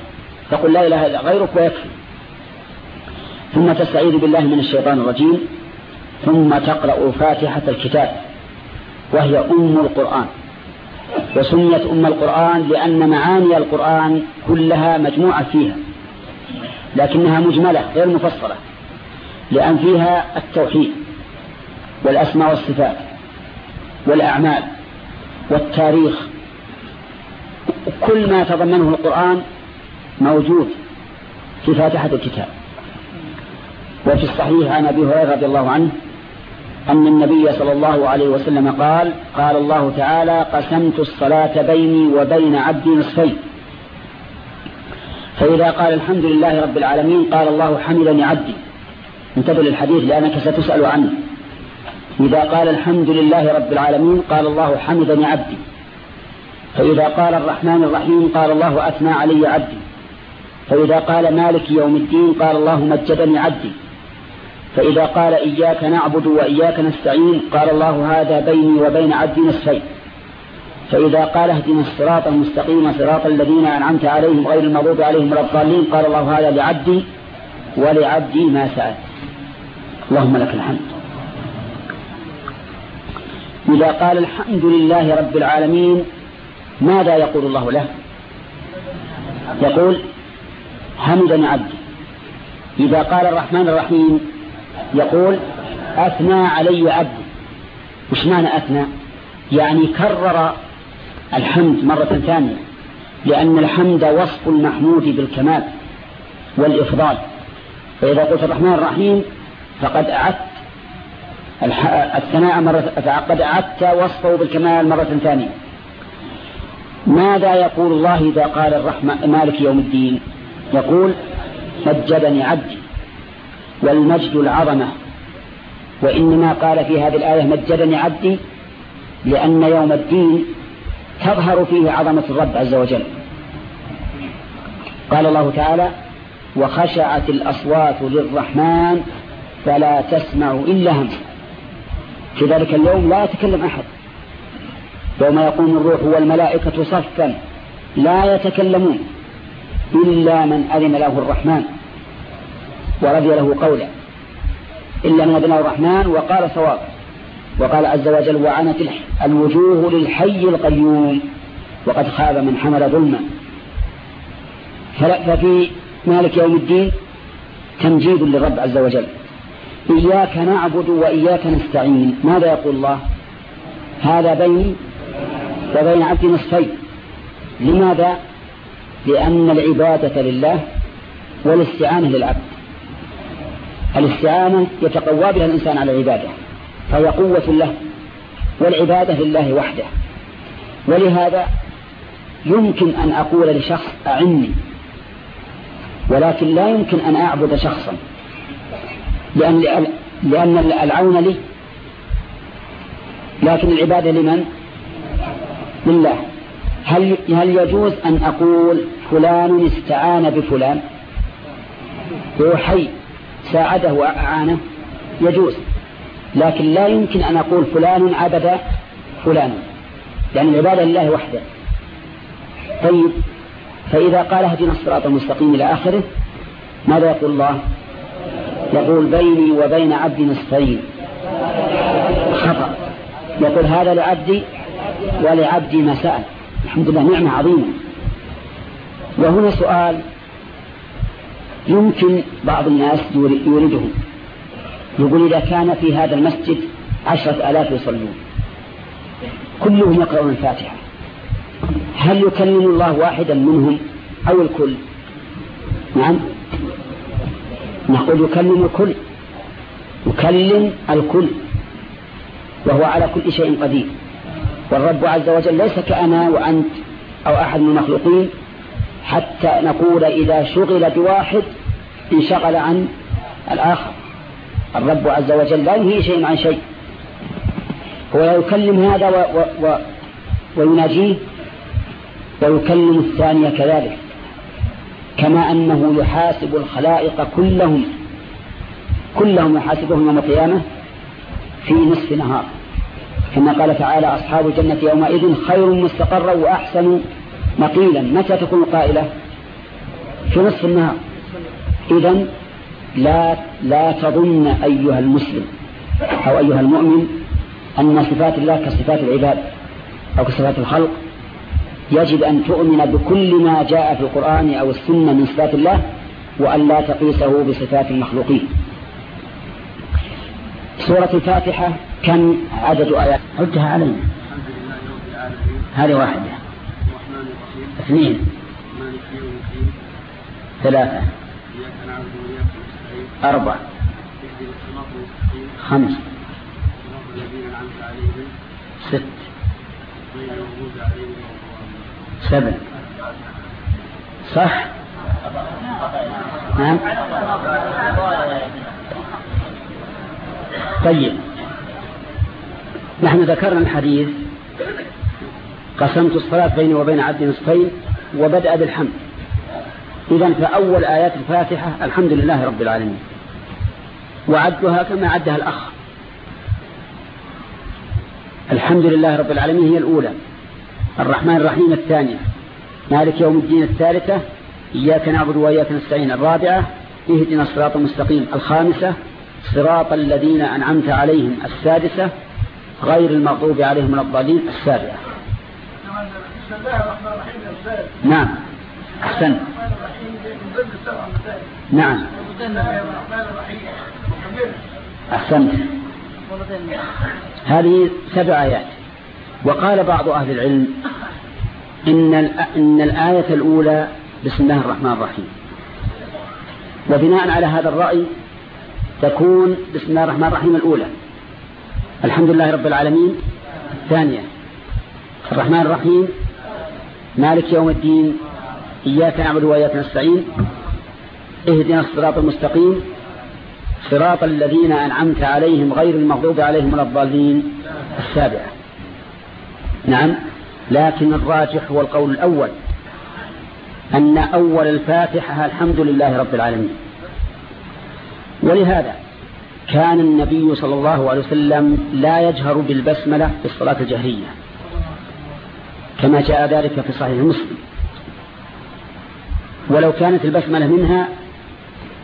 تقول لا إله غيرك ويكفي. ثم تستعيذ بالله من الشيطان الرجيم. ثم تقرأ فاتحة الكتاب وهي أم القرآن. وسميت أم القرآن لأن معاني القرآن كلها مجموعة فيها لكنها مجملة غير مفصلة لأن فيها التوحيد والأسماء والصفات والأعمال والتاريخ. كل ما تضمنه القرآن موجود في فاتحة الكتاب. وفي الصحيح عن أبي هريرة رضي الله عنه أن النبي صلى الله عليه وسلم قال قال الله تعالى قسمت الصلاة بيني وبين عبدي نصفين فإذا قال الحمد لله رب العالمين قال الله حمدني عبدي انتبه للحديث لأنك ستسأل عنه. إذا قال الحمد لله رب العالمين قال الله حمدني عبدي فإذا قال الرحمن الرحيم قال الله أثنى علي عبدي فإذا قال مالك يوم الدين قال الله مجدني عبدي فإذا قال إياك نعبد وإياك نستعين قال الله هذا بيني وبين عبدي نصفين. فإذا قال اهدنا الصراط المستقيم صراط الذين أنعمت عليهم غير المغضوب عليهم ولا الضالين قال الله هذا لعبدي ولعبدي ما سأل اللهم لك الحمد. إذا قال الحمد لله رب العالمين ماذا يقول الله له؟ يقول حمدني عبدي. إذا قال الرحمن الرحيم يقول أثنى علي عبدي. وش معنى أثنى؟ يعني كرر الحمد مرة ثانية لأن الحمد وصف المحمود بالكمال والإفضال. فإذا قلت الرحمن الرحيم فقد أعدت الثناء مرة فقد أعدت وصفه بالكمال مرة ثانية. ماذا يقول الله إذا قال الرحمة مالك يوم الدين؟ يقول مجدني عبدي. والمجد العظمة. وإنما قال في هذه الآية مجدني عبدي لأن يوم الدين تظهر فيه عظمة الرب عز وجل. قال الله تعالى وخشعت الأصوات للرحمن فلا تسمع إلا همسا في ذلك اليوم لا يتكلم أحد. يوم يقوم الروح والملائكة صفا لا يتكلمون إلا من أذن له الرحمن. ورضي له قولا إلا من له الرحمن وقال صواب وقال عز وجل وعنت الوجوه للحي القيوم وقد خاب من حمل ظلما. ففي مالك يوم الدين تمجيد للرب عز وجل. إياك نعبد وإياك نستعين. ماذا يقول الله؟ هذا بيني وبين عبد نصفين. لماذا؟ لأن العبادة لله والاستعانة للعبد. الاستعانة يتقوى بها الإنسان على العبادة فهي قوة له والعبادة لله وحده. ولهذا يمكن أن أقول لشخص أعني ولكن لا يمكن أن أعبد شخصا لأن, لأن العون لي لكن العبادة لمن؟ لله. هل, هل يجوز أن أقول فلان استعان بفلان؟ هو حي ساعده وأعانه يجوز. لكن لا يمكن أن أقول فلان عبد فلان يعني العبادة لله وحده. طيب فإذا قال اهدنا الصراط المستقيم إلى آخره ماذا يقول الله؟ يقول بيني وبين عبدي نصفين. خطأ. يقول هذا لعبدي ولعبدي ما سأل الحمد لله نعمة عظيمة. وهنا سؤال يمكن بعض الناس يريده. يقول إذا كان في هذا المسجد عشرة آلاف يصلون. كلهم يقرؤون الفاتحة. هل يكلم الله واحدا منهم أو الكل؟ نعم. نقول يكلم الكل. يكلم الكل. وهو على كل شيء قدير. والرب عز وجل ليس كأنا وأنت أو أحد من المخلوقين. حتى نقول إذا شغل بواحد انشغل عن الآخر. الرب عز وجل لا ينهي شيء عن شيء. هو يكلم هذا و و و ويناجيه ويكلم الثانية كذلك. كما أنه يحاسب الخلائق كلهم كلهم يحاسبهم يوم القيامة في نصف نهار. كما قال تعالى أصحاب الجنة يومئذ خير مستقرا وأحسن مقيلا متى تكون قائلة؟ في نصف النهار. إذا لا لا تظن أيها المسلم أو أيها المؤمن أن صفات الله كصفات العباد أو كصفات الخلق. يجب أن تؤمن بكل ما جاء في القرآن أو السنة من صفات الله وأن لا تقيسه بصفات المخلوقين. سورة الفاتحة كم عدد آيات؟ عدها علي هذه واحدة. اثنين. ثلاثة. أربعة. خمس. ست. سبع. صح؟ نعم. طيب. نحن ذكرنا الحديث قسمت الصلاة بيني وبين عبد نصفين وبدأ بالحمد. إذا فأول آيات الفاتحة الحمد لله رب العالمين. وعدها كما عدها الأخ. الحمد لله رب العالمين هي الأولى. الرحمن الرحيم الثانية مالك يوم الدين الثالثة. إياك نعبد وإياك نستعين. الرابعة اهدنا الصراط المستقيم. الخامسة صراط الذين أنعمت عليهم. السادسة غير المغضوب عليهم من الضالين. السابعة. نعم. أحسن. نعم. أحسنت هذه سبع آيات. وقال بعض أهل العلم إن, إن الآية الأولى بسم الله الرحمن الرحيم. وبناء على هذا الرأي تكون بسم الله الرحمن الرحيم الأولى. الحمد لله رب العالمين. الثانية الرحمن الرحيم مالك يوم الدين إياك نعبد وإياك نستعين اهدنا الصراط المستقيم صراط الذين أنعمت عليهم غير المغضوب عليهم ولا الضالين السابعة. نعم لكن الراجح هو القول الأول أن أول الفاتحة الحمد لله رب العالمين. ولهذا كان النبي صلى الله عليه وسلم لا يجهر بالبسملة في الصلاة الجهرية. كما جاء ذلك في صحيح مسلم. ولو كانت البسملة منها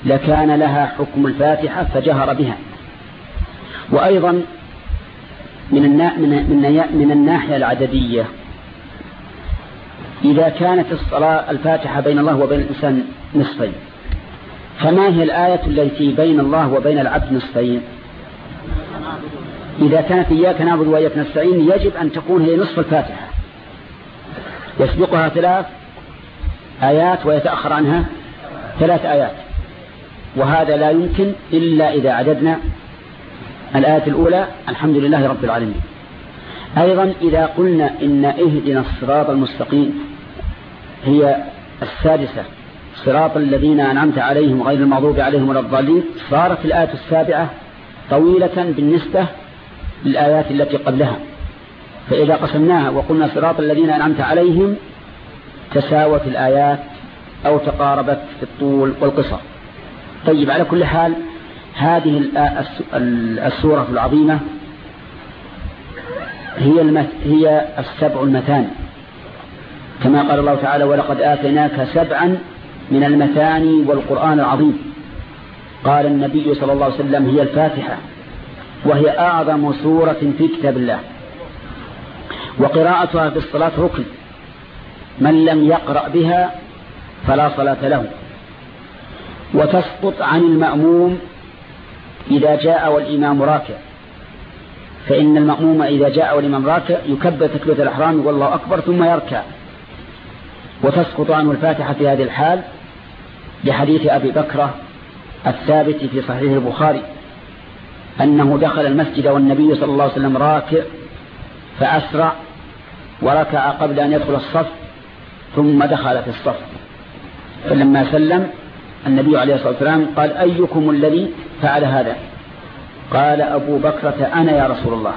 لكان لها حكم الفاتحة فجهر بها. وأيضا من من من الناحية العددية إذا كانت الصلاة الفاتحة بين الله وبين الإنسان نصفين فما هي الآية التي بين الله وبين العبد نصفين؟ إذا كانت إياك نعبد وإياك نستعين يجب أن تكون هي نصف الفاتحة. يسبقها ثلاث آيات ويتأخر عنها ثلاث آيات. وهذا لا يمكن إلا إذا عددنا الآية الأولى الحمد لله رب العالمين. أيضا إذا قلنا إن اهدنا الصراط المستقيم هي السادسة صراط الذين أنعمت عليهم غير المغضوب عليهم ولا الضالين صارت الآية السابعة طويلة بالنسبة للآيات التي قبلها. فإذا قسمناها وقلنا صراط الذين أنعمت عليهم تساوت الآيات أو تقاربت في الطول والقصر. طيب على كل حال هذه السورة العظيمة هي هي السبع المثاني. كما قال الله تعالى ولقد آتيناك سبعا من المثاني والقرآن العظيم قال النبي صلى الله عليه وسلم هي الفاتحة وهي أعظم سورة في كتاب الله وقراءتها في الصلاة ركن. من لم يقرأ بها فلا صلاة له. وتسقط عن المأموم إذا جاء والإمام راكع. فإن المأموم إذا جاء والإمام راكع يكبر تكبيرة الإحرام والله أكبر ثم يركع. وتسقط عنه الفاتحة في هذه الحال لحديث أبي بكرة الثابت في صحيح البخاري أنه دخل المسجد والنبي صلى الله عليه وسلم راكع فأسرع وركع قبل أن يدخل الصف ثم دخل في الصف. فلما سلم النبي عليه الصلاة والسلام قال أيكم الذي فعل هذا؟ قال أبو بكرة أنا يا رسول الله.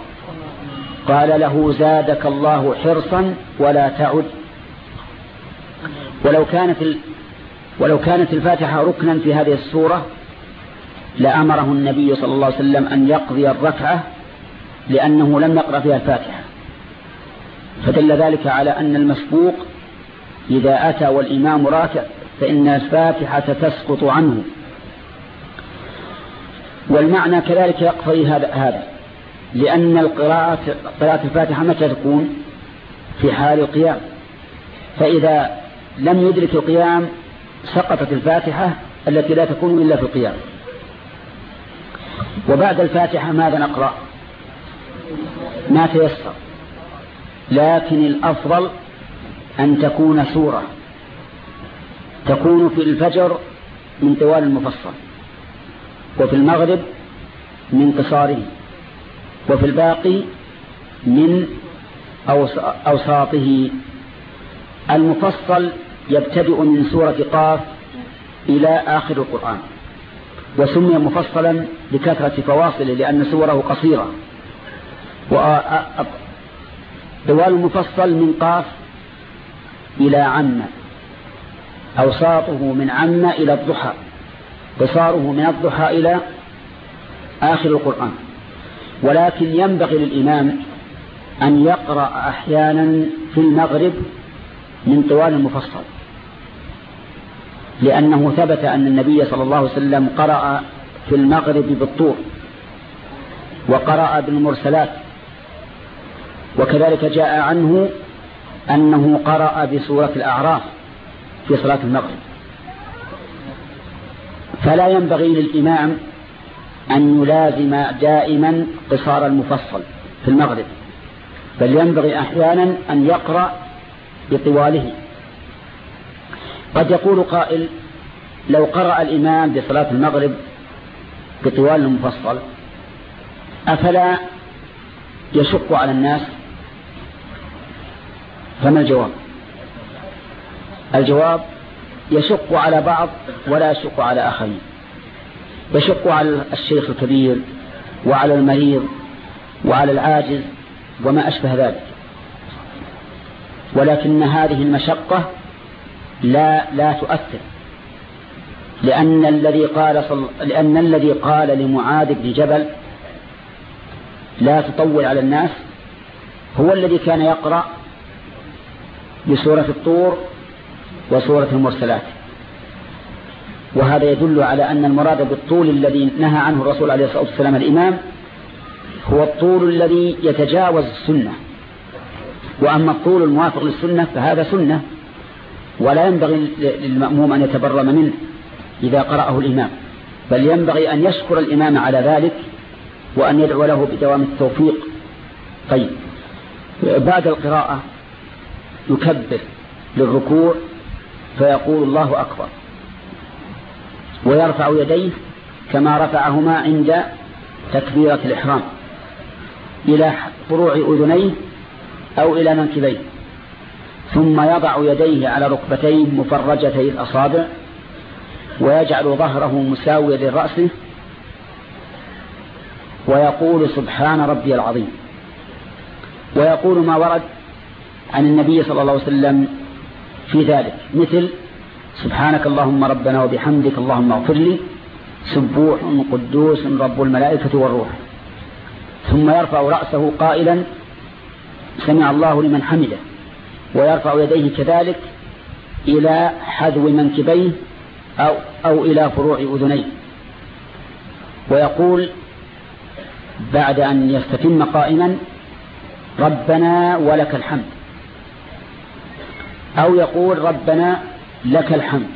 قال له زادك الله حرصا ولا تعد. ولو كانت ولو كانت الفاتحة ركنا في هذه السورة لأمره النبي صلى الله عليه وسلم أن يقضي الركعة لأنه لم يقرأ فيها الفاتحة. فدل ذلك على أن المسبوق إذا أتى والإمام راكع فإن الفاتحة تسقط عنه. والمعنى كذلك يقتضي هذا هذا لأن القراءة قراءة الفاتحة متى تكون؟ في حال القيام. فإذا لم يدرك القيام سقطت الفاتحة التي لا تكون إلا في القيام. وبعد الفاتحة ماذا نقرأ؟ ما تيسر. لكن الأفضل أن تكون سورة. تكون في الفجر من طوال المفصل وفي المغرب من قصاره وفي الباقي من أوساطه. المفصل يبتدئ من سورة قاف إلى آخر القرآن وسمي مفصلا لكثرة فواصله لأن سوره قصيرة طوال المفصل من قاف إلى عم أوساطه من عم إلى الضحى. قصاره من الضحى إلى آخر القرآن. ولكن ينبغي للإمام أن يقرأ أحيانا في المغرب من طوال المفصل. لأنه ثبت أن النبي صلى الله عليه وسلم قرأ في المغرب بالطور وقرأ بالمرسلات. وكذلك جاء عنه أنه قرأ بسورة الأعراف في صلاة المغرب. فلا ينبغي للإمام أن يلازم دائما قصار المفصل في المغرب بل ينبغي أحيانا أن يقرأ بطواله. قد يقول قائل لو قرأ الإمام بصلاة المغرب بطوال المفصل أفلا يشق على الناس فما الجواب؟ الجواب يشق على بعض ولا يشق على آخرين. يشق على الشيخ الكبير وعلى المريض وعلى العاجز وما أشبه ذلك. ولكن هذه المشقة لا لا تؤثر. لأن الذي قال صل... لأن الذي قال لمعاذ بن جبل لا تطول على الناس هو الذي كان يقرأ بسورة الطور وسورة المرسلات. وهذا يدل على أن المراد بالطول الذي نهى عنه الرسول عليه الصلاة والسلام الإمام هو الطول الذي يتجاوز السنة. وأما الطول الموافق للسنة فهذا سنة ولا ينبغي للمأموم أن يتبرم منه إذا قرأه الإمام بل ينبغي أن يشكر الإمام على ذلك وأن يدعو له بدوام التوفيق. طيب بعد القراءة يكبر للركوع فيقول الله أكبر. ويرفع يديه كما رفعهما عند تكبيرة الإحرام إلى فروع أذنيه أو إلى منكبيه ثم يضع يديه على ركبتيه مفرجتي الأصابع ويجعل ظهره مساويا للرأس ويقول سبحان ربي العظيم. ويقول ما ورد عن النبي صلى الله عليه وسلم في ذلك مثل سبحانك اللهم ربنا وبحمدك اللهم اغفر لي سبوح قدوس رب الملائكة والروح. ثم يرفع رأسه قائلا سمع الله لمن حمده. ويرفع يديه كذلك إلى حذو منكبيه أو, أو إلى فروع أذنيه. ويقول بعد أن يستتم قائما ربنا ولك الحمد. أو يقول ربنا لك الحمد.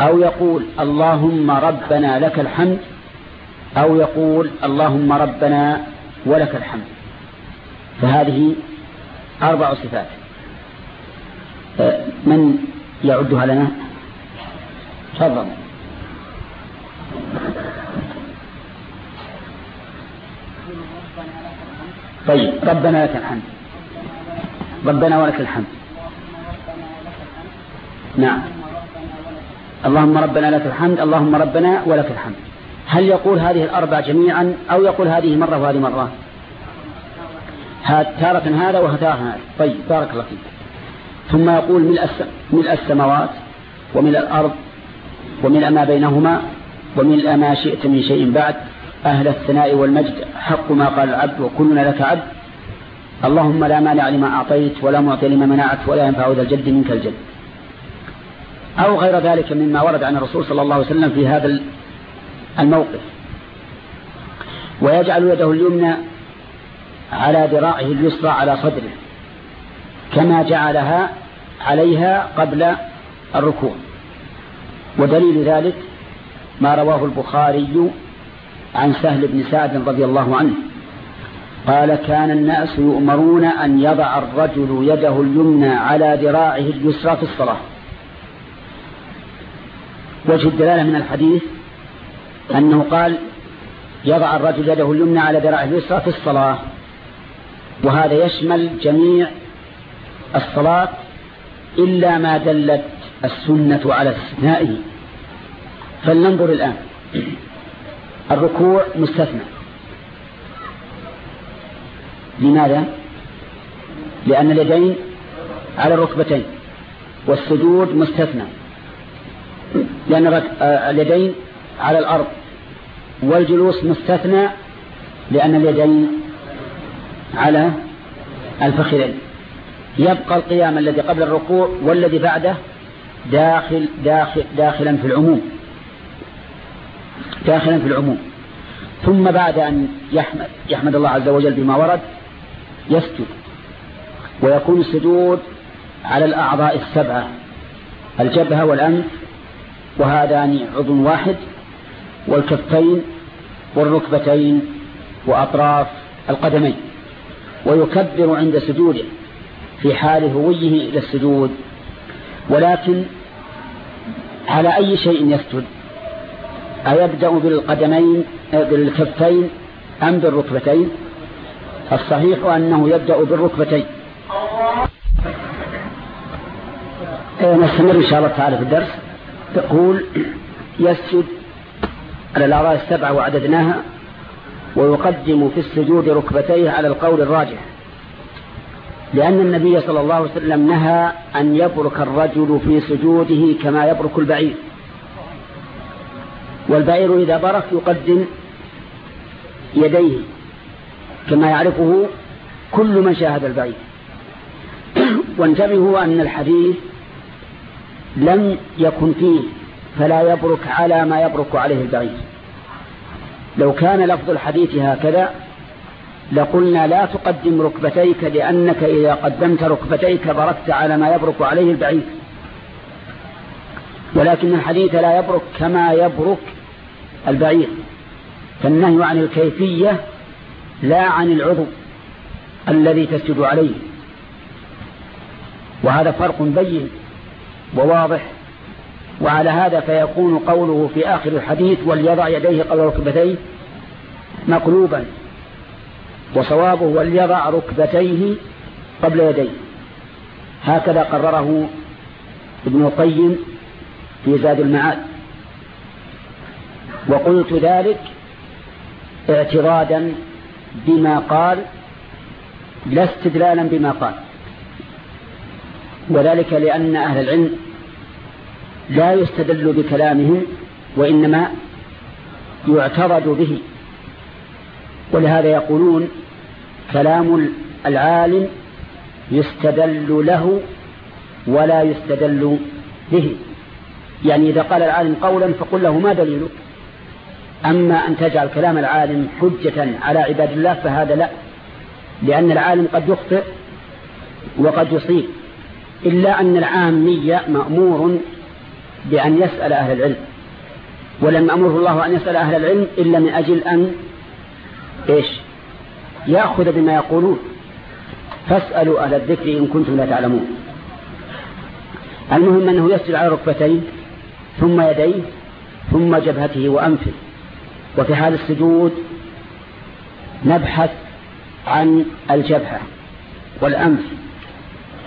أو يقول اللهم ربنا لك الحمد. أو يقول اللهم ربنا ولك الحمد. فهذه أربع صفات. من يعدها لنا؟ تفضل. طيب ربنا لك الحمد. ربنا ولك الحمد. نعم. اللهم ربنا لك الحمد اللهم ربنا ولك الحمد. هل يقول هذه الأربع جميعا أو يقول هذه مرة وهذه مرة؟ تارة هذا وتارة هذا. طيب بارك الله فيك. ثم يقول ملء السماوات وملء الأرض وملء ما بينهما وملء ما شئت من شيء بعد. أهل الثناء والمجد حق ما قال العبد وكلنا لك عبد. اللهم لا مانع لما أعطيت ولا معطي لما منعت ولا ينفع ذا الجد منك الجد. أو غير ذلك مما ورد عن الرسول صلى الله عليه وسلم في هذا الموقف. ويجعل يده اليمنى على ذراعه اليسرى على صدره كما جعلها عليها قبل الركوع. ودليل ذلك ما رواه البخاري عن سهل بن سعد رضي الله عنه. قال كان الناس يؤمرون أن يضع الرجل يده اليمنى على ذراعه اليسرى في الصلاة. وجه الدلالة من الحديث أنه قال يضع الرجل يده اليمنى على ذراعه اليسرى في الصلاة وهذا يشمل جميع الصلاة إلا ما دلت السنة على استثنائه. فلننظر الآن. الركوع مستثنى. لماذا؟ لأن اليدين على الركبتين والسجود مستثنى. لأن آه، اليدين على الأرض والجلوس مستثنى لأن اليدين على الفخذين. يبقى القيام الذي قبل الركوع والذي بعده داخل داخل داخلا في العموم. داخلا في العموم. ثم بعد أن يحمد, يحمد الله عز وجل بما ورد يسجد. ويكون السجود على الأعضاء السبعة الجبهة والأنف وهذان عضو واحد والكفين والركبتين وأطراف القدمين. ويكبر عند سجوده في حال هويه إلى السجود ولكن على أي شيء يسجد؟ أيبدأ بالقدمين بالكفين أم بالركبتين؟ الصحيح أنه يبدأ بالركبتين. إيه، نستمر إن شاء الله تعالى في الدرس. تقول يسجد على الأعضاء السبعة وعددناها ويقدم في السجود ركبتيه على القول الراجح. لأن النبي صلى الله عليه وسلم نهى أن يبرك الرجل في سجوده كما يبرك البعير. والبعير إذا برك يقدم يديه كما يعرفه كل من شاهد البعير. وانتبهوا أن الحديث لم يكن فيه فلا يبرك على ما يبرك عليه البعير. لو كان لفظ الحديث هكذا لقلنا لا تقدم ركبتيك لأنك إذا قدمت ركبتيك بركت على ما يبرك عليه البعير. ولكن الحديث لا يبرك كما يبرك البعير. فالنهي عن الكيفية لا عن العضو الذي تسجد عليه. وهذا فرق بين وواضح. وعلى هذا فيكون قوله في آخر الحديث وليضع يديه قبل ركبتيه مقلوبا. وصوابه وليضع ركبتيه قبل يديه هكذا قرره ابن القيم في زاد المعاد. وقلت ذلك اعترادا بما قال لا استدلالا بما قال. وذلك لأن أهل العلم لا يستدل بكلامهم وإنما يعترض به. ولهذا يقولون كلام العالم يستدل له ولا يستدل به. يعني إذا قال العالم قولا فقل له ما دليلك أما أن تجعل كلام العالم حجة على عباد الله فهذا لا لأن العالم قد يخطئ وقد يصيب. إلا أن العامية مأمور بأن يسأل أهل العلم. ولم أمره الله أن يسأل أهل العلم إلا من أجل أن إيش؟ يأخذ بما يقولون. فاسألوا أهل الذكر إن كنتم لا تعلمون. المهم أنه يسجد على ركبتيه ثم يديه ثم جبهته وأنفه. وفي حال السجود نبحث عن الجبهة والأنف.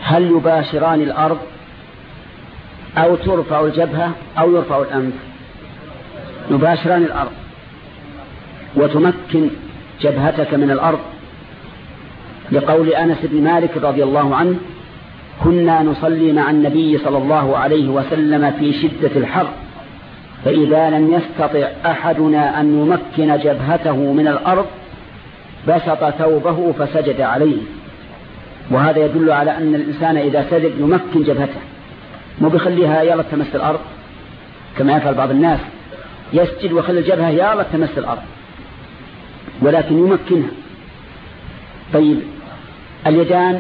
هل يباشران الأرض أو ترفع الجبهة أو يرفع الأنف؟ يباشران الأرض. وتمكن جبهتك من الأرض لقول أنس بن مالك رضي الله عنه كنا نصلي مع النبي صلى الله عليه وسلم في شدة الحر فإذا لم يستطع أحدنا أن يمكن جبهته من الأرض بسط ثوبه فسجد عليه. وهذا يدل على أن الإنسان إذا سجد يمكن جبهته. مو بيخليها يلا تمس الأرض؟ كما يفعل بعض الناس. يسجد ويخلي الجبهة يلا تمس الأرض. ولكن يمكنها. طيب اليدان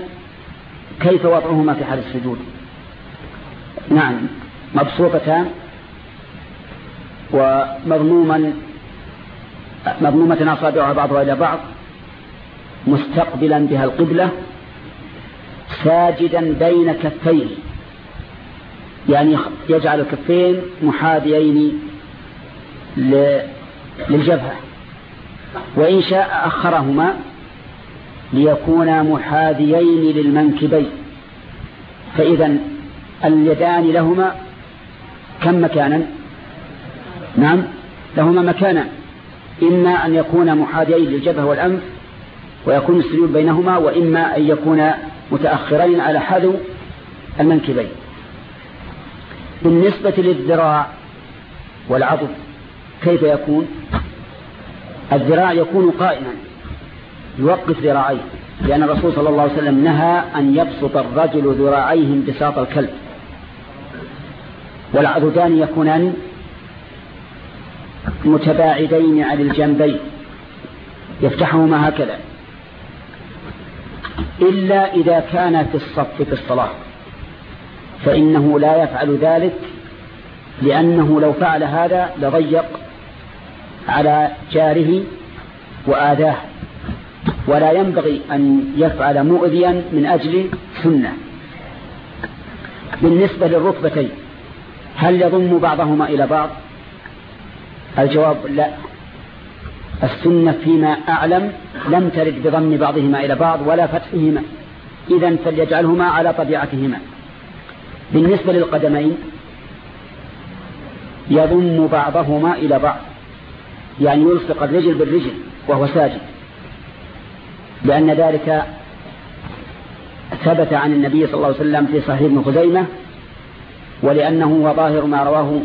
كيف وضعهما في حال السجود؟ نعم مبسوطتان ومضموما مضمومة أصابعها بعضها إلى بعض مستقبلا بها القبلة ساجدا بين كفيه يعني يجعل الكفين محاذيين للجبهة. وإن شاء أخرهما ليكونا محاذيين للمنكبين. فإذا اليدان لهما كم مكانا؟ نعم لهما مكانا. إما أن يكون محاذيين للجبهة والأنف ويكون السجود بينهما وإما أن يكون متأخرين على حذو المنكبين. بالنسبة للذراع والعضد كيف يكون؟ الذراع يكون قائما يوقف ذراعيه لأن الرسول صلى الله عليه وسلم نهى أن يبسط الرجل ذراعيه بساط الكلب. والعضدان يكونان متباعدين عن الجنبين يفتحهما هكذا. إلا إذا كان في الصف في الصلاة. فإنه لا يفعل ذلك لأنه لو فعل هذا لضيق على جاره وآذاه. ولا ينبغي أن يفعل مؤذيا من أجل سنة. بالنسبة للركبتين هل يضم بعضهما إلى بعض؟ الجواب لا. السنة فيما أعلم لم ترد بضم بعضهما إلى بعض ولا فتحهما. إذا فليجعلهما على طبيعتهما. بالنسبة للقدمين يضم بعضهما إلى بعض. يعني يلصق الرجل بالرجل وهو ساجد. لأن ذلك ثبت عن النبي صلى الله عليه وسلم في صحيح ابن خزيمة ولأنه هو ظاهر ما رواه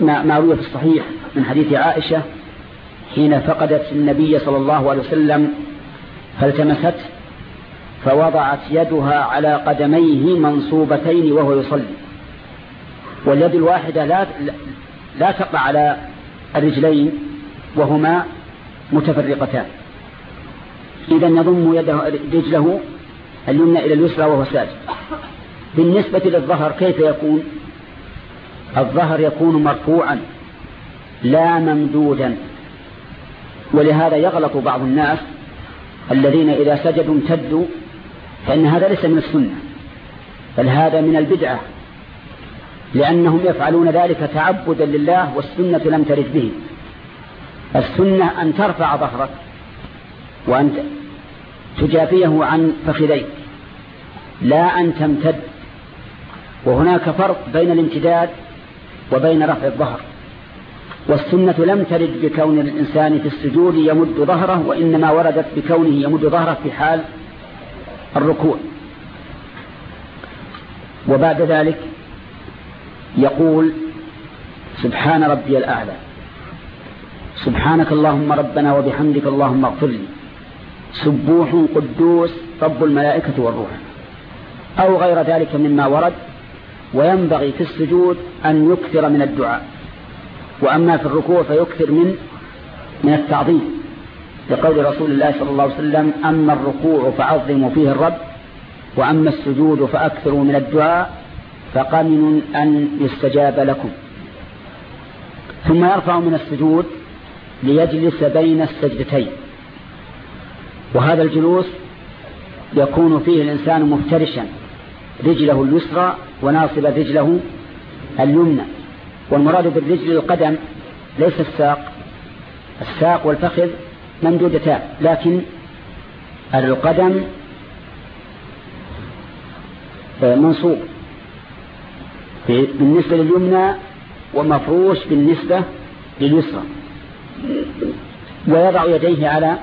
ما روي في الصحيح من حديث عائشة حين فقدت النبي صلى الله عليه وسلم فالتمست فوضعت يدها على قدميه منصوبتين وهو يصلي. واليد الواحدة لا, لا تقع على الرجلين وهما متفرقتان. إذا يضم يده رجله اليمنى إلى اليسرى وهو ساجد. بالنسبة للظهر كيف يكون؟ الظهر يكون مرفوعا لا ممدودا. ولهذا يغلط بعض الناس الذين إذا سجدوا امتدوا فإن هذا ليس من السنة بل هذا من البدعة لأنهم يفعلون ذلك تعبدا لله والسنة لم ترد به. السنة أن ترفع ظهرك وأن تجافيه عن فخذيك لا أن تمتد. وهناك فرق بين الامتداد وبين رفع الظهر. والسنة لم ترد بكون الإنسان في السجود يمد ظهره وإنما وردت بكونه يمد ظهره في حال الركوع. وبعد ذلك يقول سبحان ربي الأعلى. سبحانك اللهم ربنا وبحمدك اللهم اغفر لي. سبوح قدوس رب الملائكة والروح. أو غير ذلك مما ورد وينبغي في السجود أن يكثر من الدعاء. وأما في الركوع فيكثر من من التعظيم. لقول رسول الله صلى الله عليه وسلم أما الركوع فعظموا فيه الرب وأما السجود فأكثروا من الدعاء فقمن أن يستجاب لكم. ثم يرفع من السجود ليجلس بين السجدتين. وهذا الجلوس يكون فيه الإنسان مفترشا رجله اليسرى وناصب رجله اليمنى. والمراد بالرجل القدم ليس الساق. الساق والفخذ ممدودتان لكن القدم منصوب. بالنسبة لليمنى ومفروش بالنسبة لليسرى. ويضع يديه على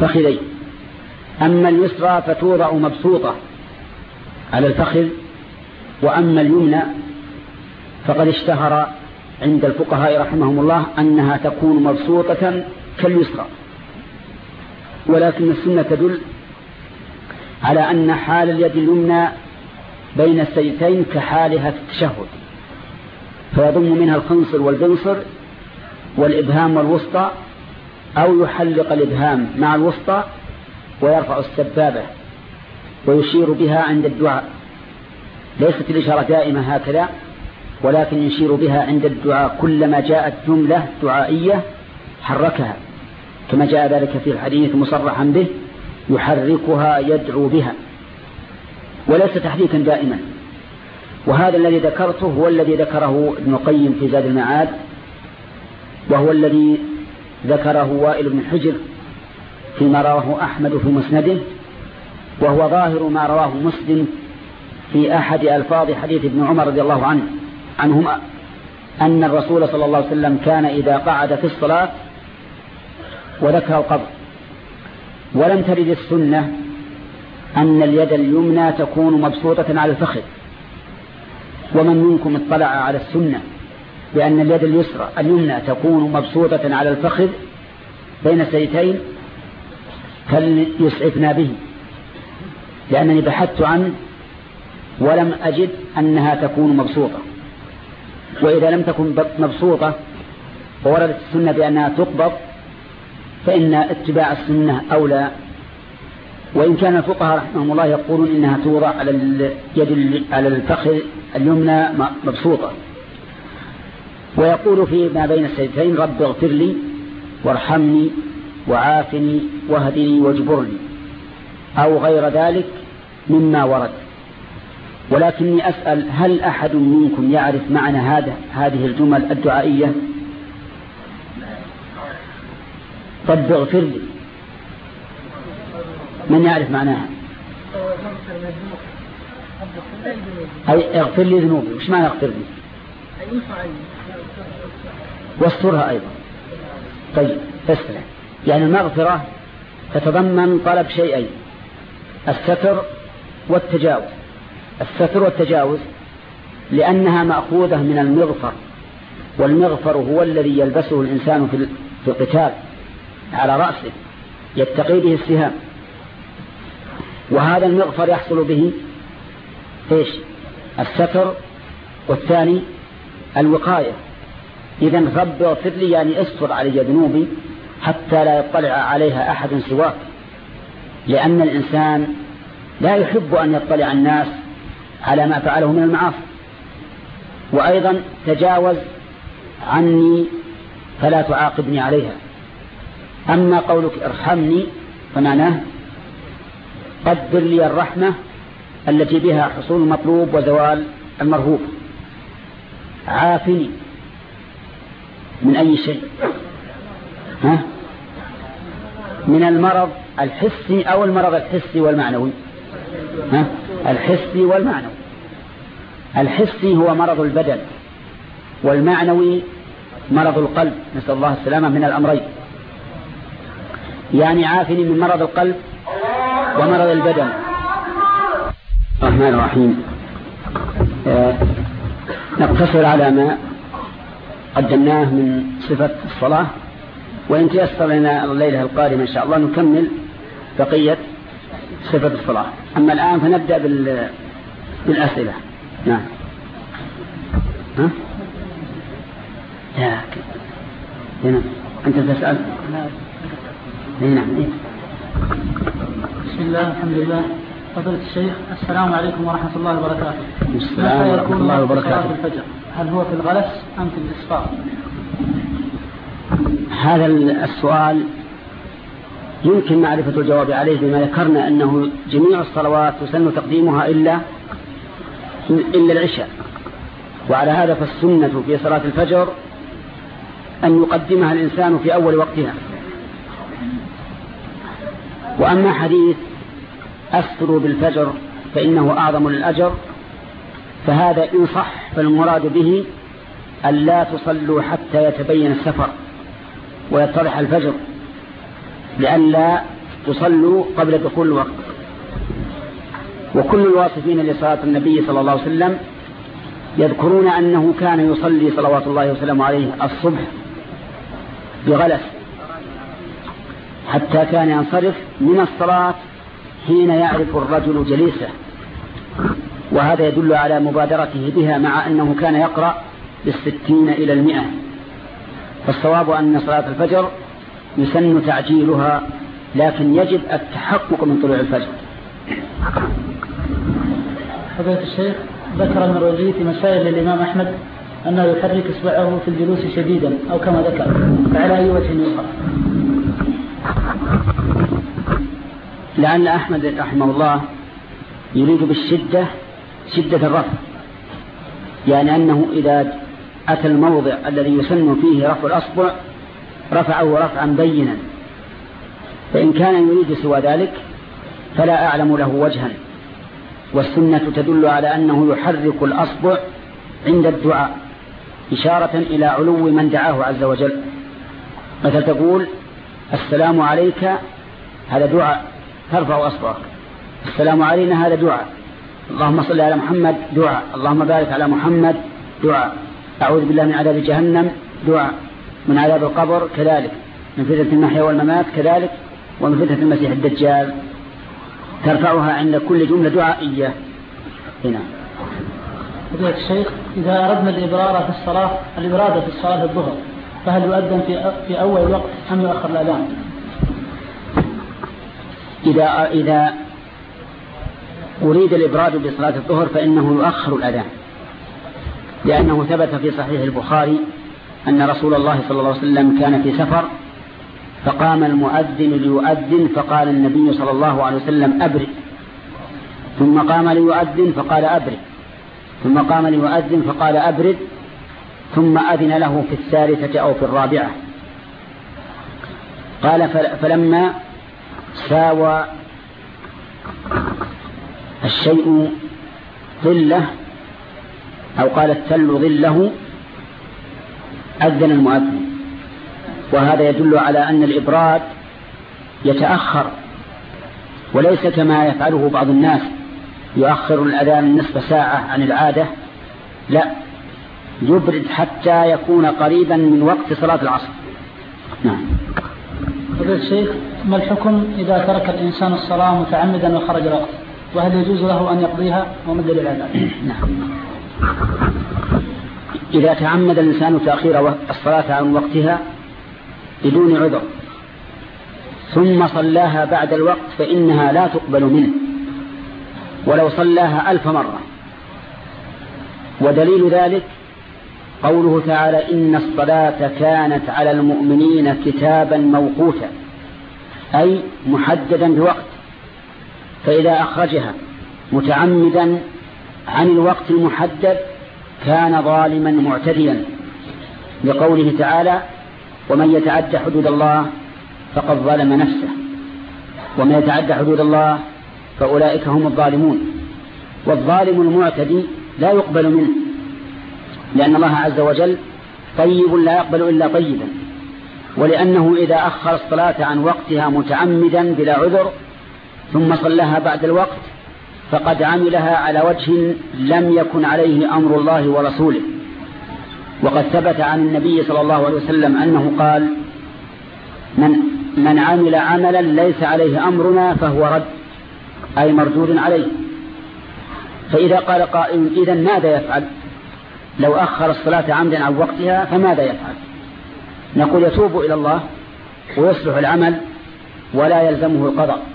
فخذيه. أما اليسرى فتوضع مبسوطة على الفخذ وأما اليمنى فقد اشتهر عند الفقهاء رحمهم الله أنها تكون مبسوطة كاليسرى. ولكن السنة تدل على أن حال اليد اليمنى بين السيدتين كحالها في التشهد فيضم منها الخنصر والبنصر والإبهام والوسطى أو يحلق الإبهام مع الوسطى ويرفع السبابة ويشير بها عند الدعاء. ليست الإشارة دائمة هكذا ولكن يشير بها عند الدعاء. كلما جاءت جملة دعائية حركها كما جاء ذلك في الحديث مصرحا به يحركها يدعو بها. وليس تحريكا دائما. وهذا الذي ذكرته هو الذي ذكره ابن القيم في زاد المعاد وهو الذي ذكره وائل بن حجر فيما رواه أحمد في مسنده وهو ظاهر ما رواه مسلم في أحد ألفاظ حديث ابن عمر رضي الله عنه. عنهما أن الرسول صلى الله عليه وسلم كان إذا قعد في الصلاة وذكر القبر. ولم ترد السنة أن اليد اليمنى تكون مبسوطة على الفخذ ومن منكم اطلع على السنة بأن اليد اليسرى اليمنى تكون مبسوطة على الفخذ بين السيتين فليسعفنا به. لأنني بحثت عنه ولم أجد أنها تكون مبسوطة. وإذا لم تكن مبسوطة ووردت السنة بأنها تقبض فإن اتباع السنة أولى. وإن كان الفقهاء رحمهم الله يقولون إنها توضع على اليد على الفخذ اليمنى مبسوطة. ويقول في ما بين السيدتين رب اغفر لي وارحمني وعافني واهدني واجبرني أو غير ذلك مما ورد. ولكني أسأل هل أحد منكم يعرف معنى هذا هذه الجمل الدعائية؟ رب اغفر لي. من يعرف معناها؟ أي اغفر لي ذنوبي. وش معنى اغفر لي؟ واسترها أيضا. طيب اسمع يعني المغفرة تتضمن طلب شيئين الستر والتجاوز. الستر والتجاوز لأنها مأخوذة من المغفر والمغفر هو الذي يلبسه الإنسان في القتال على رأسه يتقي به السهام. وهذا المغفر يحصل به إيش؟ الستر والثاني الوقاية. إذا رب اغفر لي يعني استر علي ذنوبي حتى لا يطلع عليها أحد سواك لأن الإنسان لا يحب أن يطلع الناس على ما فعله من المعاصي. وأيضا تجاوز عني فلا تعاقبني عليها. أما قولك ارحمني فمعناه قدر لي الرحمة التي بها حصول المطلوب وزوال المرهوب. عافني من أي شيء؟ ها؟ من المرض الحسي أو المرض الحسي والمعنوي؟ ها؟ الحسي والمعنوي. الحسي هو مرض البدن والمعنوي مرض القلب. نسأل الله السلامة من الأمرين. يعني عافني من مرض القلب ومرض البدن. الرحمن الرحيم. آه نقتصر على ما قدمناه من صفة الصلاة. وإن تيسر لنا الليلة القادمة إن شاء الله نكمل بقية صفة الصلاة. أما الآن فنبدأ بال... بالأسئلة. نعم. ها؟ لا هنا. أنت تسأل؟ نعم. بسم الله الحمد لله. فضيلة الشيخ السلام عليكم ورحمة الله وبركاته. السلام ورحمة الله وبركاته؟ الفجر؟ هل هو في الغلس أم في الإسفار؟ هذا السؤال يمكن معرفة الجواب عليه بما ذكرنا أنه جميع الصلوات يسن تقديمها إلا إلا العشاء. وعلى هذا فالسنة في صلاة الفجر أن يقدمها الإنسان في أول وقتها. وأما حديث أسروا بالفجر فإنه أعظم للأجر فهذا إن صح فالمراد به أن لا تصلوا حتى يتبين السفر ويتضح الفجر. لئلا تصلوا قبل دخول الوقت. وكل الواصفين لصلاة النبي صلى الله عليه وسلم يذكرون أنه كان يصلي صلوات الله وسلم عليه الصبح بغلس حتى كان ينصرف من الصلاة حين يعرف الرجل جليسه. وهذا يدل على مبادرته بها مع أنه كان يقرأ بالستين إلى المئة. فالصواب أن صلاة الفجر يسن تعجيلها لكن يجب التحقق من طلوع الفجر. فضيلة الشيخ ذكر المروزي في مسائل للإمام أحمد أنه يحرك إصبعه في الجلوس شديدا أو كما ذكر فعلى أي وجه يوقف لأن أحمد رحمه الله يريد بالشدة شدة الرفع يعني أنه إذا أتى الموضع الذي يسن فيه رفع الأصبع رفعه رفعا بينا. فإن كان يريد سوى ذلك فلا أعلم له وجها. والسنة تدل على أنه يحرك الأصبع عند الدعاء إشارة إلى علو من دعاه عز وجل. مثل تقول السلام عليك هذا دعاء ترفع أصبعك. السلام علينا هذا دعاء. اللهم صل على محمد دعاء. اللهم بارك على محمد دعاء. أعوذ بالله من عذاب جهنم دعاء. من عذاب القبر كذلك من فتنة المحيا والممات كذلك ومن فتنة المسيح الدجال. ترفعها عند كل جملة دعائية. هنا. فضيلة الشيخ إذا أردنا الإبرار في الصلاة الإبراد في الصلاة الظهر فهل يؤذن في في أول الوقت أم يؤخر الأذان؟ إذا إذا أريد الإبراد بصلاة الظهر فإنه يؤخر الأذان لأنه ثبت في صحيح البخاري أن رسول الله صلى الله عليه وسلم كان في سفر فقام المؤذن ليؤذن فقال النبي صلى الله عليه وسلم أبرد ثم قام ليؤذن فقال أبرد ثم قام ليؤذن فقال أبرد ثم أذن له في الثالثة أو في الرابعة. قال فلما ساوى الشيء ظله أو قال التل ظله أذن المؤذن. وهذا يدل على أن الإبراد يتأخر وليس كما يفعله بعض الناس يؤخر الأذان نصف ساعة عن العادة. لا يبرد حتى يكون قريبا من وقت صلاة العصر. نعم. الشيخ ما الحكم إذا ترك الإنسان الصلاة متعمدا وخرج الوقت؟ وهل يجوز له أن يقضيها؟ ومد للعذاب نعم. إذا تعمد الإنسان تأخير الصلاة عن وقتها بدون عذر ثم صلاها بعد الوقت فإنها لا تقبل منه ولو صلاها ألف مرة. ودليل ذلك قوله تعالى إن الصلاة كانت على المؤمنين كتابا موقوتا أي محددا بوقت فإذا أخرجها متعمدا عن الوقت المحدد كان ظالما معتديا لقوله تعالى ومن يتعد حدود الله فقد ظلم نفسه ومن يتعد حدود الله فأولئك هم الظالمون والظالم المعتدي لا يقبل منه لأن الله عز وجل طيب لا يقبل إلا طيبا ولأنه إذا أخر الصلاة عن وقتها متعمدا بلا عذر ثم صلىها بعد الوقت فقد عملها على وجه لم يكن عليه أمر الله ورسوله. وقد ثبت عن النبي صلى الله عليه وسلم أنه قال من, من عمل عملا ليس عليه أمرنا فهو رد أي مردود عليه. فإذا قال قائل إذا ماذا يفعل؟ لو أخر الصلاة عمدا عن وقتها فماذا يفعل؟ نقول يتوب إلى الله ويصلح العمل ولا يلزمه القضاء.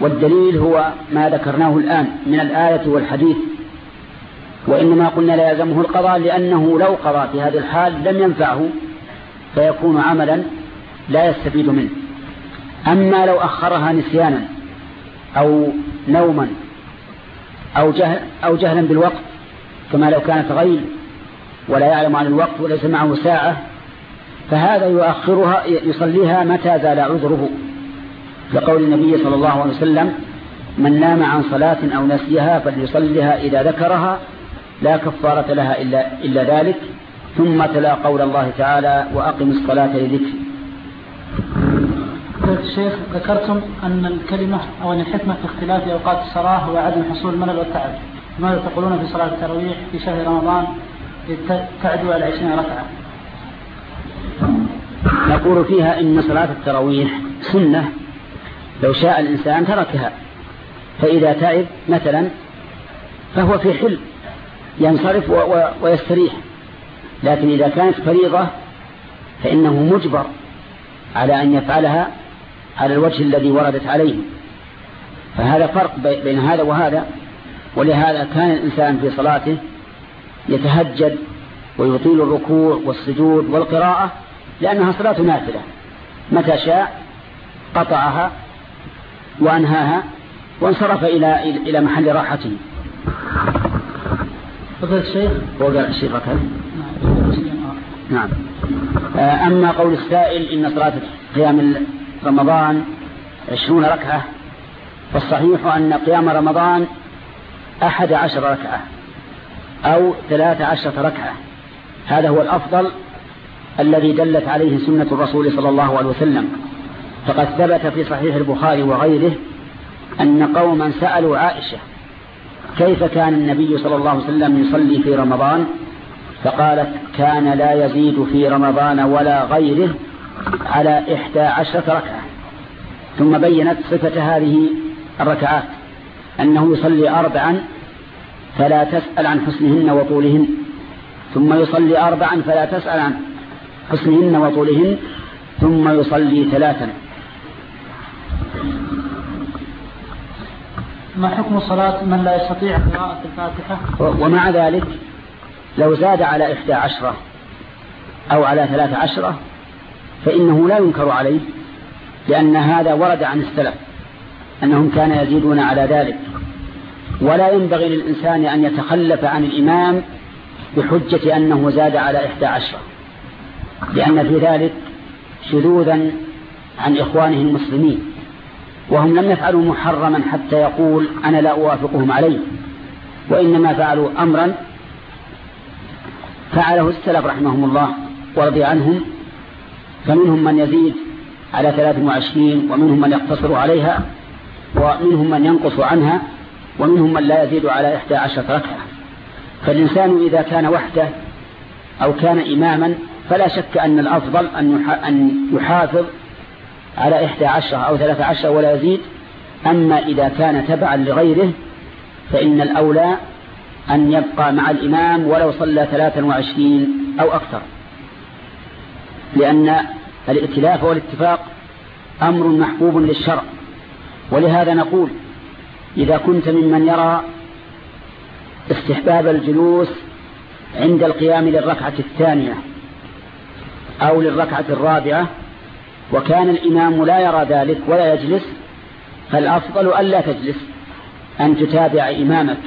والدليل هو ما ذكرناه الآن من الآية والحديث وإنما قلنا لا يلزمه القضاء لأنه لو قضى في هذه الحال لم ينفعه فيكون عملا لا يستفيد منه. أما لو أخرها نسيانا أو نوما أو, جهل أو جهلا بالوقت كما لو كانت غيل ولا يعلم عن الوقت وليس معه ساعة فهذا يؤخرها يصليها متى زال عذره. لقول النبي صلى الله عليه وسلم من نام عن صلاة أو نسيها فليصلها إذا ذكرها لا كفارة لها إلا, إلا ذلك ثم تلا قول الله تعالى وأقم الصلاة لذكر الشيخ ذكرتم أن الكلمة أو أن الحكمة في اختلاف أوقات الصلاة هو عدم حصول الملل والتعب. ماذا تقولون في صلاة التراويح في شهر رمضان تعدو على عشرين ركعة؟ نقول فيها إن صلاة التراويح سنة لو شاء الإنسان تركها. فإذا تعب مثلا فهو في حل ينصرف ويستريح. لكن إذا كانت فريضة فإنه مجبر على أن يفعلها على الوجه الذي وردت عليه. فهذا فرق بين هذا وهذا. ولهذا كان الإنسان في صلاته يتهجد ويطيل الركوع والسجود والقراءة لأنها صلاة نافلة. متى شاء قطعها وأنهاها وانصرف إلى إلى محل راحته. فضل الشيخ؟ وقال الشيخ هكذا نعم. آه، أما قول السائل إن صلاة قيام رمضان عشرون ركعة فالصحيح أن قيام رمضان أحد عشر ركعة أو ثلاث عشرة ركعة. هذا هو الأفضل الذي دلت عليه سنة الرسول صلى الله عليه وسلم. فقد ثبت في صحيح البخاري وغيره أن قوما سألوا عائشة كيف كان النبي صلى الله عليه وسلم يصلي في رمضان؟ فقالت كان لا يزيد في رمضان ولا غيره على إحدى عشرة ركعة. ثم بينت صفة هذه الركعات أنه يصلي أربعا فلا تسأل عن حسنهن وطولهن. ثم يصلي أربعا فلا تسأل عن حسنهن وطولهن. ثم يصلي ثلاثا. ما حكم صلاة من لا يستطيع قراءة الفاتحة؟ ومع ذلك لو زاد على إحدى عشرة أو على ثلاث عشرة فإنه لا ينكر عليه لأن هذا ورد عن السلف أنهم كانوا يزيدون على ذلك. ولا ينبغي للإنسان أن يتخلف عن الإمام بحجة أنه زاد على إحدى عشرة لأن في ذلك شذوذا عن إخوانه المسلمين. وهم لم يفعلوا محرما حتى يقول أنا لا أوافقهم عليه وإنما فعلوا أمرا فعله السلف رحمهم الله ورضي عنهم فمنهم من يزيد على 23 ومنهم من يقتصر عليها ومنهم من ينقص عنها ومنهم من لا يزيد على 11 ركعة. فالإنسان إذا كان وحده أو كان إماما فلا شك أن الأفضل أن يحافظ على 11 أو 13 ولا يزيد. أما إذا كان تبعا لغيره فإن الأولى أن يبقى مع الإمام ولو صلى 23 أو أكثر. لأن الائتلاف والاتفاق أمر محبوب للشرع. ولهذا نقول إذا كنت ممن يرى استحباب الجلوس عند القيام للركعة الثانية أو للركعة الرابعة وكان الإمام لا يرى ذلك ولا يجلس فالأفضل ألا تجلس أن تتابع إمامك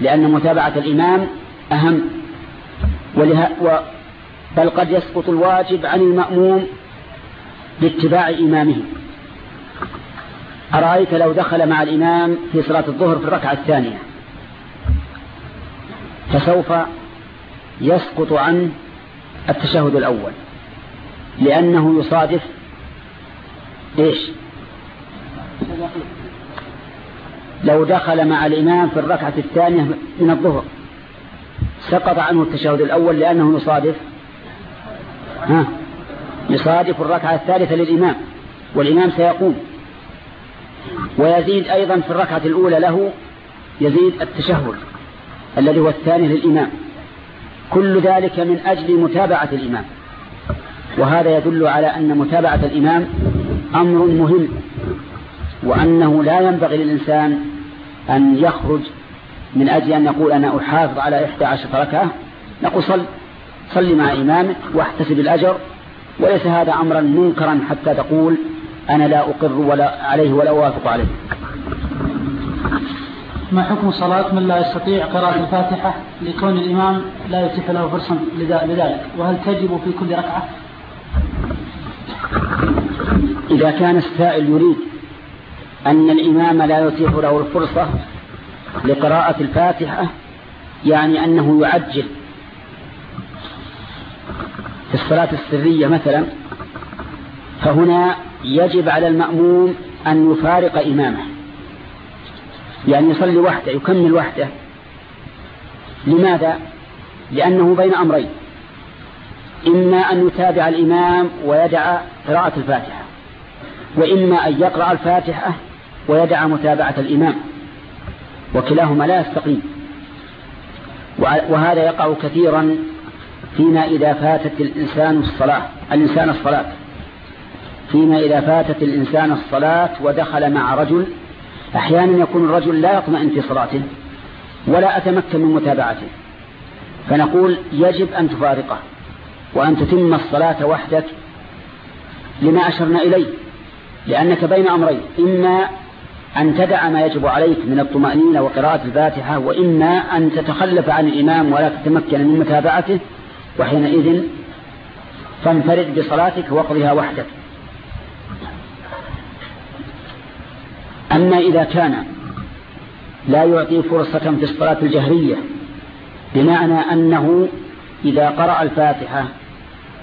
لأن متابعة الإمام أهم. وله و بل قد يسقط الواجب عن المأموم باتباع إمامه. أرأيت لو دخل مع الإمام في صلاة الظهر في الركعة الثانية؟ فسوف يسقط عنه التشهد الأول. لأنه يصادف إيش؟ لو دخل مع الإمام في الركعة الثانية من الظهر. سقط عنه التشهد الأول لأنه يصادف. ها؟ يصادف الركعة الثالثة للإمام والإمام سيقوم. ويزيد أيضا في الركعة الأولى له يزيد التشهد الذي هو الثاني للإمام. كل ذلك من أجل متابعة الإمام. وهذا يدل على أن متابعة الإمام أمر مهم وأنه لا ينبغي للإنسان أن يخرج من أجل أن يقول أنا أحافظ على إحدى عشر ركعة نقول صل صل مع إمامك واحتسب الأجر وليس هذا أمرا منكرا حتى تقول أنا لا أقر ولا عليه ولا أوافق عليه. ما حكم صلاة من لا يستطيع قراءة الفاتحة لكون الإمام لا يتيح له فرصة لذلك؟ وهل تجب في كل ركعة؟ إذا كان السائل يريد أن الإمام لا يتيح له الفرصة لقراءة الفاتحة يعني أنه يعجل. في الصلاة السرية مثلا فهنا يجب على المأموم أن يفارق إمامه. يعني يصلي وحده يكمل وحده. لماذا؟ لأنه بين أمرين. إما أن يتابع الإمام ويدع قراءة الفاتحة وإما أن يقرأ الفاتحة ويدع متابعة الإمام وكلاهما لا يستقيم. وهذا يقع كثيرا فيما إذا فاتت الإنسان الصلاة الإنسان الصلاة. فيما إذا فاتت الإنسان الصلاة ودخل مع رجل أحيانا يكون الرجل لا يطمئن في صلاته ولا أتمكن من متابعته. فنقول يجب أن تفارقه. وأن تتم الصلاة وحدك لما أشرنا إليه لأنك بين أمرين إما أن تدع ما يجب عليك من الطمأنينة وقراءة الفاتحة وإما أن تتخلف عن الإمام ولا تتمكن من متابعته وحينئذ فانفرد بصلاتك واقضها وحدك. أما إذا كان لا يعطي فرصة في الصلاة الجهرية بمعنى أنه إذا قرأ الفاتحة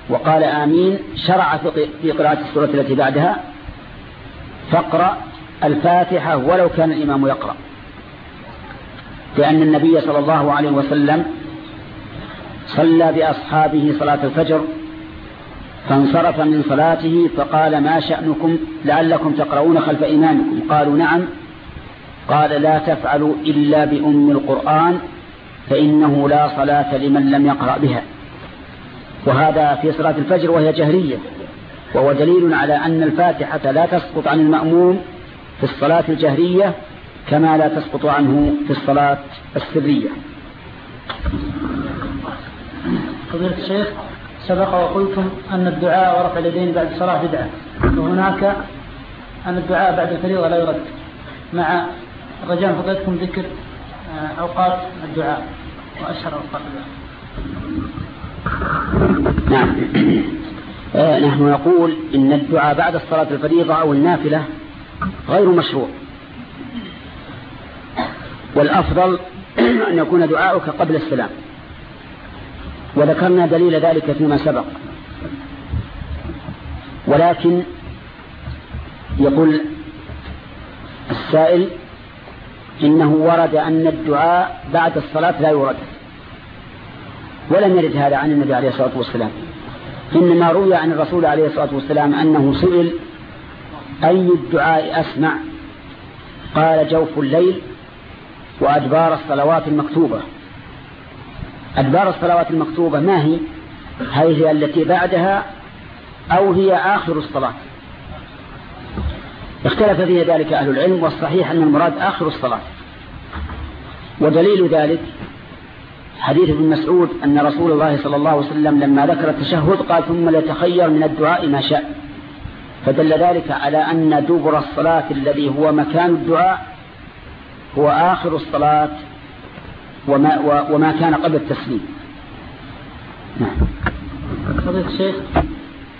وقال آمين شرع في قراءة السورة التي بعدها فاقرأ الفاتحة ولو كان الإمام يقرأ. لأن النبي صلى الله عليه وسلم صلى بأصحابه صلاة الفجر فانصرف من صلاته فقال ما شأنكم؟ لعلكم تقرؤون خلف إمامكم قالوا نعم. قال لا تفعلوا إلا بأم القرآن فإنه لا صلاة لمن لم يقرأ بها. وهذا في صلاة الفجر وهي جهرية. وهو دليل على أن الفاتحة لا تسقط عن المأموم في الصلاة الجهرية كما لا تسقط عنه في الصلاة السرية. فضيلة الشيخ سبق وقلتم أن الدعاء ورفع اليدين بعد الصلاة بدعة. وهناك أن الدعاء بعد الفريضة لا يرد. مع رجاء فضيلتكم ذكر أوقات الدعاء وأشهر أوقات الدعاء. نعم. آه، نحن نقول إن الدعاء بعد الصلاة الفريضة أو النافلة غير مشروع. والأفضل أن يكون دعاؤك قبل السلام. وذكرنا دليل ذلك فيما سبق. ولكن يقول السائل إنه ورد أن الدعاء بعد الصلاة لا يرد ولم يرد هذا عن النبي عليه الصلاة والسلام. إنما روي عن الرسول عليه الصلاة والسلام أنه سئل أي الدعاء أسمع؟ قال جوف الليل وأدبار الصلوات المكتوبة. أدبار الصلوات المكتوبة ما هي؟ هل هي التي بعدها أو هي آخر الصلاة؟ اختلف في ذلك أهل العلم والصحيح أن المراد آخر الصلاة. ودليل ذلك حديث ابن مسعود أن رسول الله صلى الله عليه وسلم لما ذكر التشهد قال ثم ليتخير من الدعاء ما شاء. فدل ذلك على أن دبر الصلاة الذي هو مكان الدعاء هو آخر الصلاة وما, وما كان قبل التسليم. نعم. فضيلة الشيخ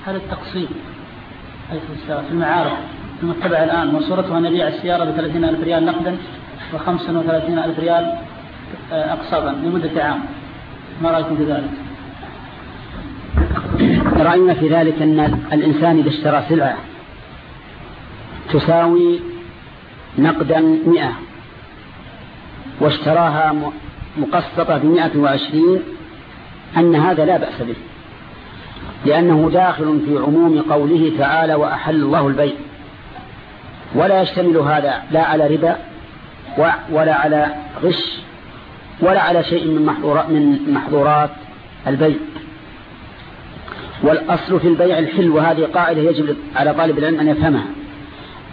هل التقسيم في المعارف المتبع الآن وصورتها أن السيارة بثلاثين ألف ريال نقدا وثلاثين ألف ريال آه، أقساطا لمدة عام. ما رأيكم في ذلك؟ رأينا في ذلك أن الإنسان إذا اشترى سلعة تساوي نقدا مئة واشتراها مقسطة بمئة وعشرين أن هذا لا بأس به لأنه داخل في عموم قوله تعالى وأحل الله البيع. ولا يشتمل هذا لا على ربا ولا على غش ولا على شيء من محظورات, من محظورات البيع. والأصل في البيع الحل وهذه قاعدة يجب على طالب العلم أن يفهمها.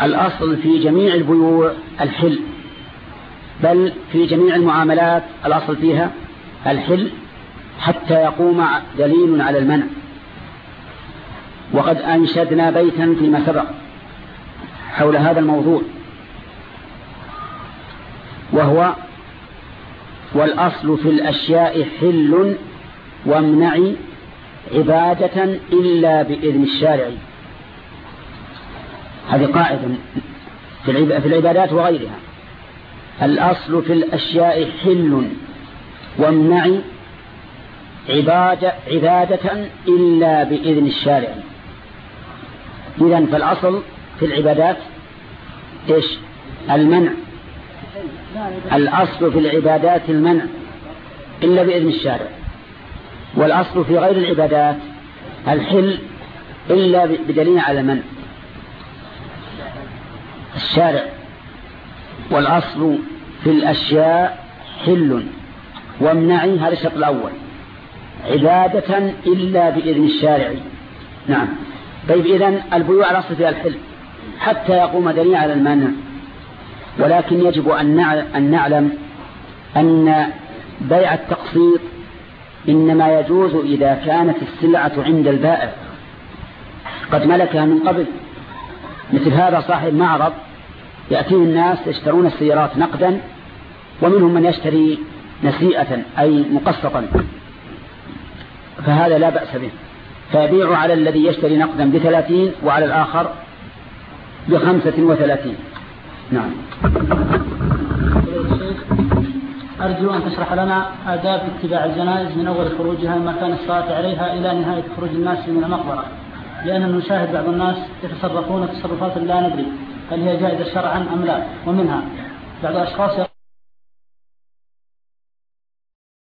الأصل في جميع البيوع الحل بل في جميع المعاملات الأصل فيها الحل حتى يقوم دليل على المنع. وقد أنشدنا بيتا فيما سبق. حول هذا الموضوع وهو والأصل في الأشياء حل وامنع عبادة إلا بإذن الشارع. هذه قاعدة في العبادات وغيرها. الأصل في الأشياء حل وامنع عبادة, عبادة إلا بإذن الشارع. إذا فالأصل في العبادات؟ إيش؟ المنع. الأصل في العبادات المنع إلا بإذن الشارع. والأصل في غير العبادات الحل إلا بدليل على المنع الشارع. والأصل في الأشياء حل وامنعي هذا الشرط الأول. عبادة إلا بإذن الشارع. نعم. طيب إذن البيوع على فيها الحل. حتى يقوم دليل على المانع ولكن يجب أن نعلم أن بيع التقسيط إنما يجوز إذا كانت السلعة عند البائع. قد ملكها من قبل. مثل هذا صاحب معرض يأتيه الناس يشترون السيارات نقدا ومنهم من يشتري نسيئة أي مقسطا. فهذا لا بأس به. فيبيع على الذي يشتري نقدا بثلاثين وعلى الآخر بخمسة وثلاثين. نعم. أرجو أن تشرح لنا آداب اتباع الجنائز من أول خروجها من مكان الصلاة عليها إلى نهاية خروج الناس من المقبرة. لأننا نشاهد بعض الناس يتصرفون تصرفات لا ندري هل هي جائزة شرعا أم لا ومنها بعض الأشخاص